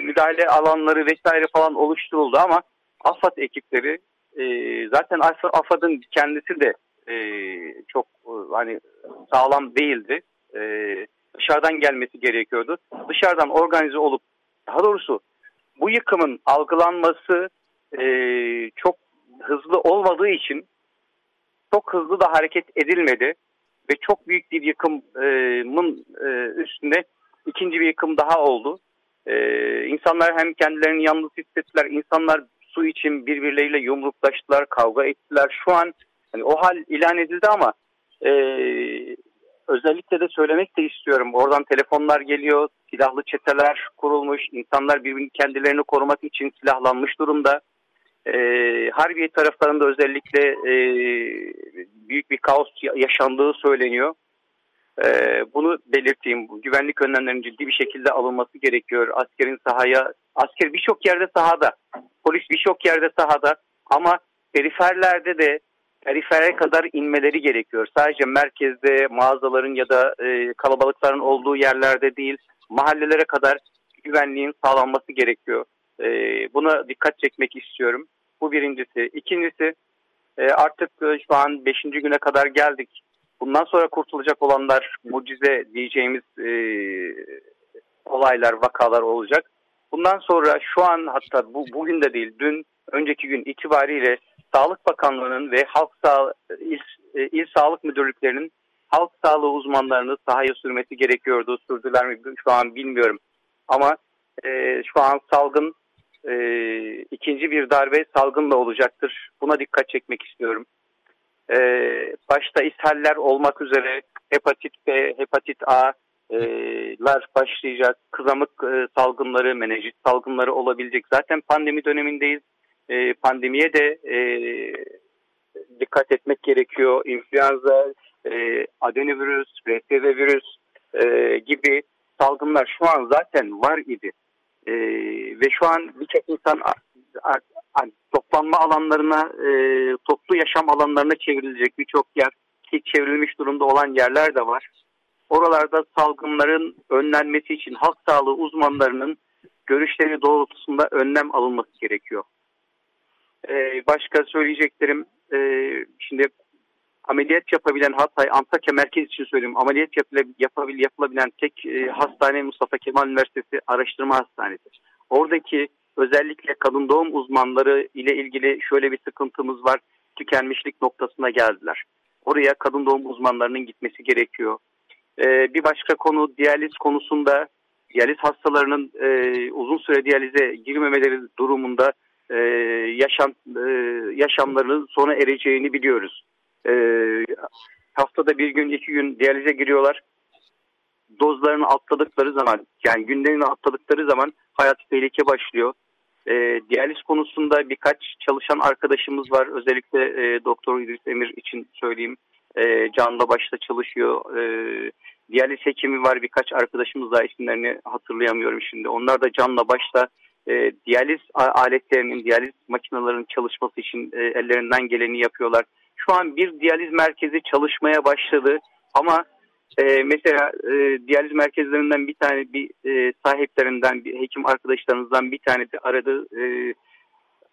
müdahale alanları vesaire falan oluşturuldu ama AFAD ekipleri e, zaten AFAD'ın kendisi de e, çok e, hani sağlam değildi. E, dışarıdan gelmesi gerekiyordu. Dışarıdan organize olup daha doğrusu bu yıkımın algılanması e, çok hızlı olmadığı için çok hızlı da hareket edilmedi ve çok büyük bir yıkımın e, üstünde ikinci bir yıkım daha oldu. E, insanlar hem kendilerini yalnız hissettiler, insanlar su için birbirleriyle yumruklaştılar, kavga ettiler. Şu an hani o hal ilan edildi ama e, özellikle de söylemek de istiyorum. Oradan telefonlar geliyor, silahlı çeteler kurulmuş, insanlar birbirini kendilerini korumak için silahlanmış durumda. E, Harbiye taraflarında özellikle e, büyük bir kaos yaşandığı söyleniyor. E, bunu belirteyim. Güvenlik önlemlerinin ciddi bir şekilde alınması gerekiyor. Askerin sahaya, asker birçok yerde sahada, polis birçok yerde sahada ama periferlerde de perifere kadar inmeleri gerekiyor. Sadece merkezde mağazaların ya da e, kalabalıkların olduğu yerlerde değil, mahallelere kadar güvenliğin sağlanması gerekiyor. E, buna dikkat çekmek istiyorum. Bu birincisi. İkincisi e, artık e, şu an beşinci güne kadar geldik. Bundan sonra kurtulacak olanlar mucize diyeceğimiz e, olaylar, vakalar olacak. Bundan sonra şu an hatta bu, bugün de değil dün önceki gün itibariyle Sağlık Bakanlığı'nın ve Halk Sağ İl, e, İl Sağlık Müdürlüklerinin halk sağlığı uzmanlarını sahaya sürmesi gerekiyordu. Sürdüler mi şu an bilmiyorum. Ama e, şu an salgın e, ikinci bir darbe salgınla olacaktır. Buna dikkat çekmek istiyorum. E, başta ishaller olmak üzere hepatit B, hepatit A'lar başlayacak. Kızamık e, salgınları, menenjit salgınları olabilecek. Zaten pandemi dönemindeyiz. E, pandemiye de e, dikkat etmek gerekiyor. İnfluenza, e, adenovirüs, RSV virüs e, gibi salgınlar şu an zaten var idi. E, ve şu an birçok insan toplanma alanlarına, e, toplu yaşam alanlarına çevrilecek birçok yer ki çevrilmiş durumda olan yerler de var. Oralarda salgınların önlenmesi için halk sağlığı uzmanlarının görüşleri doğrultusunda önlem alınması gerekiyor. Ee, başka söyleyeceklerim, e, şimdi ameliyat yapabilen Hatay, Antakya merkez için söyleyeyim. Ameliyat yapabil, yapılabilen tek e, hastane Mustafa Kemal Üniversitesi Araştırma Hastanesi. Oradaki özellikle kadın doğum uzmanları ile ilgili şöyle bir sıkıntımız var. Tükenmişlik noktasına geldiler. Oraya kadın doğum uzmanlarının gitmesi gerekiyor. E, bir başka konu diyaliz konusunda diyaliz hastalarının e, uzun süre diyalize girmemeleri durumunda e, yaşam e, yaşamlarının sona ereceğini biliyoruz. E, haftada bir gün iki gün diyalize giriyorlar. Dozlarını atladıkları zaman yani günlerini atladıkları zaman hayat tehlike başlıyor. E, diyaliz konusunda birkaç çalışan arkadaşımız var. Özellikle e, Doktor İdris Emir için söyleyeyim. E, canla başta çalışıyor. E, diyaliz hekimi var birkaç arkadaşımız daha isimlerini hatırlayamıyorum şimdi. Onlar da canla başta e, diyaliz aletlerinin, diyaliz makinelerinin çalışması için e, ellerinden geleni yapıyorlar. Şu an bir diyaliz merkezi çalışmaya başladı ama e, mesela e, diyaliz merkezlerinden bir tane bir e, sahiplerinden bir hekim arkadaşlarımızdan bir tane de aradı. E,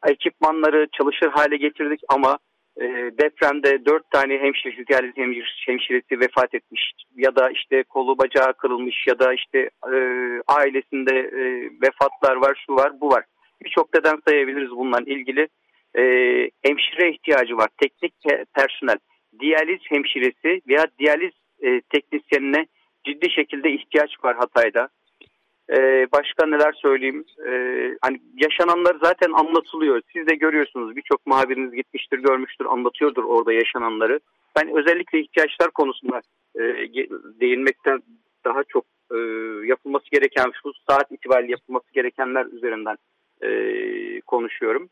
ekipmanları çalışır hale getirdik ama e, depremde dört tane hemşire, diyaliz hemşiresi vefat etmiş ya da işte kolu bacağı kırılmış ya da işte e, ailesinde e, vefatlar var şu var bu var. Birçok neden sayabiliriz bununla ilgili. E, hemşire ihtiyacı var teknik personel diyaliz hemşiresi veya diyaliz e, teknisyenine ciddi şekilde ihtiyaç var Hatay'da. Ee, başka neler söyleyeyim? Ee, hani yaşananlar zaten anlatılıyor. Siz de görüyorsunuz. Birçok muhabiriniz gitmiştir, görmüştür, anlatıyordur orada yaşananları. Ben özellikle ihtiyaçlar konusunda e, değinmekten daha çok e, yapılması gereken şu saat itibariyle yapılması gerekenler üzerinden e, konuşuyorum.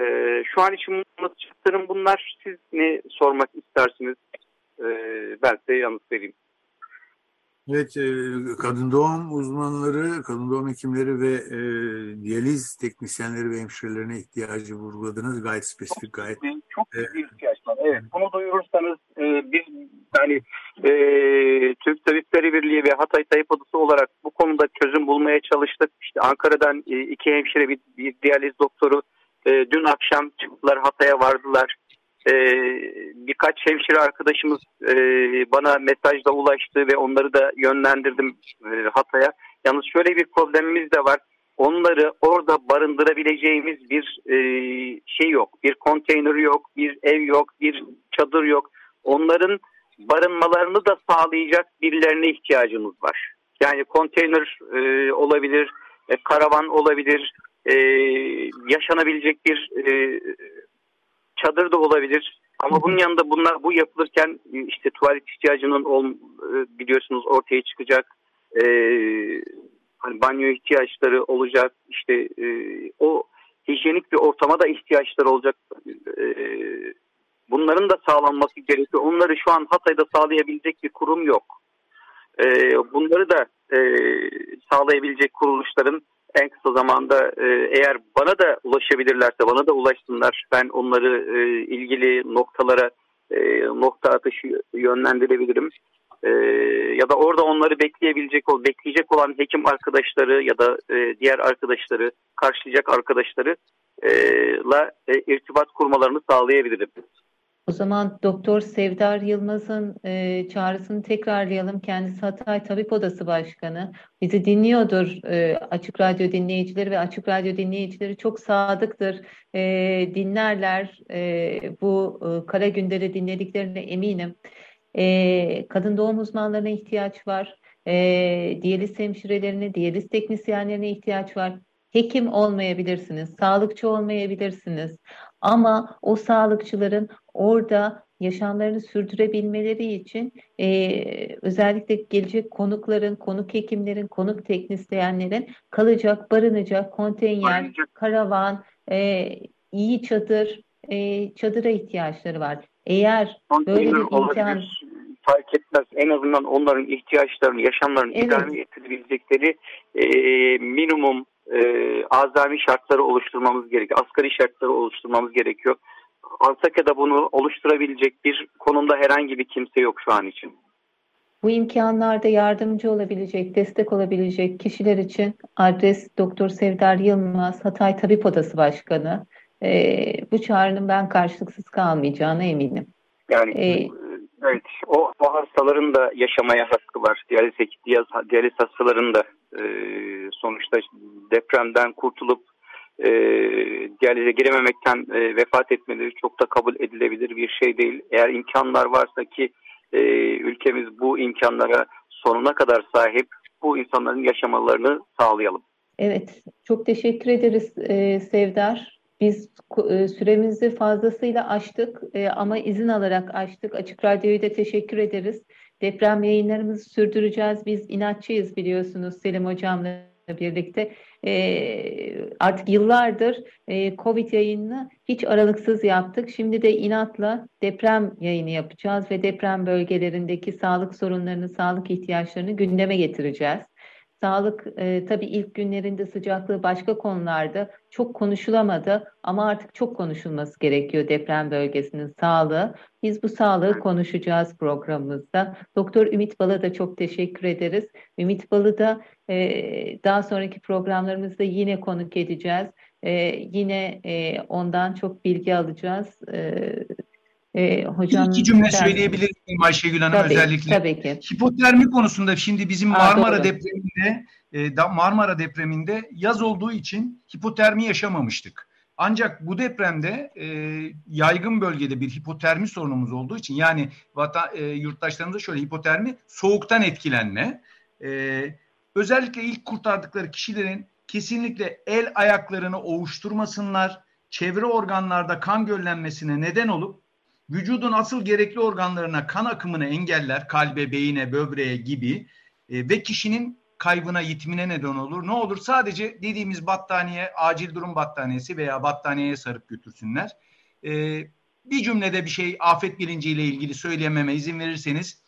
E, şu an için anlatacaklarım bunlar. Siz ne sormak istersiniz? E, ben size yanıt vereyim. Evet, e, kadın doğum uzmanları, kadın doğum hekimleri ve e, diyaliz teknisyenleri ve hemşirelerine ihtiyacı vurguladınız. Gayet spesifik, gayet. Çok büyük bir ihtiyaç var. Evet, bunu duyurursanız e, biz yani e, Türk Tabipleri Birliği ve Hatay Tayyip Odası olarak bu konuda çözüm bulmaya çalıştık. İşte Ankara'dan e, iki hemşire, bir, bir diyaliz doktoru e, dün akşam çıktılar, Hatay'a vardılar. Ee, birkaç hemşire arkadaşımız e, bana mesajla ulaştı ve onları da yönlendirdim e, Hatay'a. Yalnız şöyle bir problemimiz de var. Onları orada barındırabileceğimiz bir e, şey yok. Bir konteyner yok, bir ev yok, bir çadır yok. Onların barınmalarını da sağlayacak birilerine ihtiyacımız var. Yani konteyner e, olabilir, e, karavan olabilir, e, yaşanabilecek bir e, çadır da olabilir. Ama bunun yanında bunlar bu yapılırken işte tuvalet ihtiyacının e, biliyorsunuz ortaya çıkacak. E, hani banyo ihtiyaçları olacak. İşte e, o hijyenik bir ortama da ihtiyaçları olacak. E, bunların da sağlanması gerekiyor. Onları şu an Hatay'da sağlayabilecek bir kurum yok. E, bunları da e, sağlayabilecek kuruluşların en kısa zamanda e, eğer bana da ulaşabilirlerse bana da ulaşsınlar. Ben onları e, ilgili noktalara e, nokta atışı yönlendirebilirim. E, ya da orada onları bekleyebilecek ol, bekleyecek olan hekim arkadaşları ya da e, diğer arkadaşları karşılayacak arkadaşları e, la e, irtibat kurmalarını sağlayabilirim. O zaman Doktor Sevdar Yılmaz'ın e, çağrısını tekrarlayalım. Kendisi Hatay Tabip Odası Başkanı. Bizi dinliyordur e, Açık Radyo dinleyicileri ve Açık Radyo dinleyicileri çok sadıktır. E, dinlerler. E, bu e, kara günleri dinlediklerine eminim. E, kadın doğum uzmanlarına ihtiyaç var. E, diyaliz hemşirelerine, diyaliz teknisyenlerine ihtiyaç var. Hekim olmayabilirsiniz, sağlıkçı olmayabilirsiniz. Ama o sağlıkçıların orada yaşamlarını sürdürebilmeleri için e, özellikle gelecek konukların, konuk hekimlerin, konuk teknisyenlerin kalacak, barınacak, konteyner, karavan, e, iyi çadır, e, çadıra ihtiyaçları var. Eğer böyle bir imkan fark etmez. En azından onların ihtiyaçlarını, yaşamlarını evet. idame ettirebilecekleri e, minimum e, azami şartları oluşturmamız gerekiyor. Asgari şartları oluşturmamız gerekiyor. Antakya'da bunu oluşturabilecek bir konumda herhangi bir kimse yok şu an için. Bu imkanlarda yardımcı olabilecek, destek olabilecek kişiler için adres Doktor Sevdar Yılmaz, Hatay Tabip Odası Başkanı. Ee, bu çağrının ben karşılıksız kalmayacağına eminim. Yani ee, evet o, o hastaların da yaşamaya hakkı var. Diyaliz, diyaliz, hastaların da e, sonuçta depremden kurtulup e, diyalize girememekten e, vefat etmeleri çok da kabul edilebilir bir şey değil. Eğer imkanlar varsa ki e, ülkemiz bu imkanlara sonuna kadar sahip bu insanların yaşamalarını sağlayalım. Evet, çok teşekkür ederiz e, Sevdar. Biz e, süremizi fazlasıyla aştık e, ama izin alarak açtık. Açık Radyo'yu da teşekkür ederiz. Deprem yayınlarımızı sürdüreceğiz. Biz inatçıyız biliyorsunuz Selim Hocam'la birlikte e, artık yıllardır e, Covid yayınını hiç aralıksız yaptık. Şimdi de inatla deprem yayını yapacağız ve deprem bölgelerindeki sağlık sorunlarını, sağlık ihtiyaçlarını gündeme getireceğiz. Sağlık e, tabii ilk günlerinde sıcaklığı başka konularda çok konuşulamadı ama artık çok konuşulması gerekiyor deprem bölgesinin sağlığı. Biz bu sağlığı konuşacağız programımızda. Doktor Ümit Bal'a da çok teşekkür ederiz. Ümit Bal'ı da daha sonraki programlarımızda yine konuk edeceğiz. E, yine e, ondan çok bilgi alacağız. E, e, hocam, İki cümle dersin. söyleyebilir miyim Ayşegül Hanım tabii, özellikle? Tabii ki. Hipotermi konusunda şimdi bizim Marmara Aa, depreminde e, Marmara depreminde yaz olduğu için hipotermi yaşamamıştık. Ancak bu depremde e, yaygın bölgede bir hipotermi sorunumuz olduğu için yani vatan, e, yurttaşlarımıza şöyle hipotermi soğuktan etkilenme. E, özellikle ilk kurtardıkları kişilerin kesinlikle el ayaklarını ovuşturmasınlar. Çevre organlarda kan göllenmesine neden olup vücudun asıl gerekli organlarına kan akımını engeller, kalbe, beyine, böbreğe gibi e, ve kişinin kaybına, yitimine neden olur. Ne olur? Sadece dediğimiz battaniye, acil durum battaniyesi veya battaniyeye sarıp götürsünler. E, bir cümlede bir şey afet bilinciyle ilgili söyleyememe izin verirseniz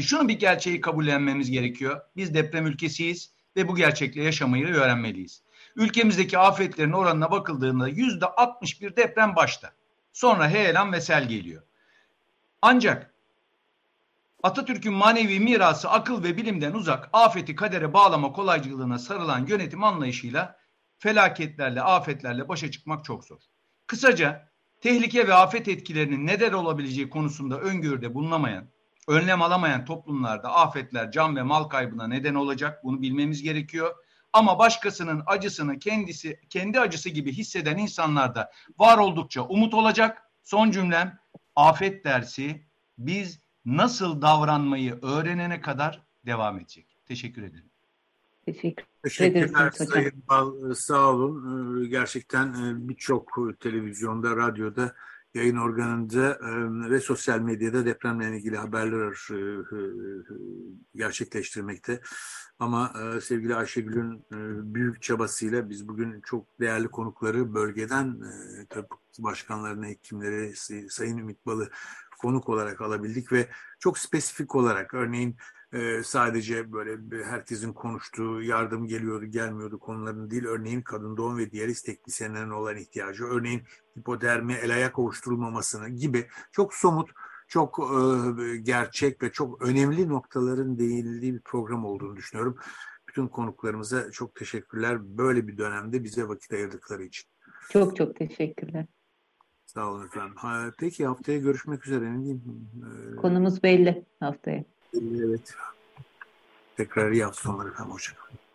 şunu bir gerçeği kabullenmemiz gerekiyor. Biz deprem ülkesiyiz ve bu gerçekle yaşamayı öğrenmeliyiz. Ülkemizdeki afetlerin oranına bakıldığında yüzde 61 deprem başta. Sonra heyelan ve sel geliyor. Ancak Atatürk'ün manevi mirası akıl ve bilimden uzak, afeti kadere bağlama kolaycılığına sarılan yönetim anlayışıyla felaketlerle, afetlerle başa çıkmak çok zor. Kısaca tehlike ve afet etkilerinin neden olabileceği konusunda öngörüde bulunamayan, önlem alamayan toplumlarda afetler can ve mal kaybına neden olacak. Bunu bilmemiz gerekiyor. Ama başkasının acısını kendisi kendi acısı gibi hisseden insanlarda var oldukça umut olacak. Son cümlem afet dersi biz nasıl davranmayı öğrenene kadar devam edecek. Teşekkür ederim. Teşekkür Teşekkürler Sayın Bal. Sağ olun. Ee, gerçekten e, birçok televizyonda, radyoda, yayın organında ve sosyal medyada depremle ilgili haberler gerçekleştirmekte. Ama sevgili Ayşegül'ün büyük çabasıyla biz bugün çok değerli konukları bölgeden tıp başkanlarına, hekimleri, Sayın Ümit Bal'ı konuk olarak alabildik ve çok spesifik olarak örneğin e, sadece böyle herkesin konuştuğu yardım geliyordu gelmiyordu konuların değil örneğin kadın doğum ve diyaliz teknisyenlerine olan ihtiyacı örneğin hipodermi el ayak ovuşturulmamasını gibi çok somut çok e, gerçek ve çok önemli noktaların değinildiği bir program olduğunu düşünüyorum. Bütün konuklarımıza çok teşekkürler. Böyle bir dönemde bize vakit ayırdıkları için. Çok çok teşekkürler. Sağ olun efendim. Ha, peki haftaya görüşmek üzere. Ne diyeyim? Ee, Konumuz belli haftaya. Evet. Tekrar iyi hafta sonları efendim. Hoşçakalın.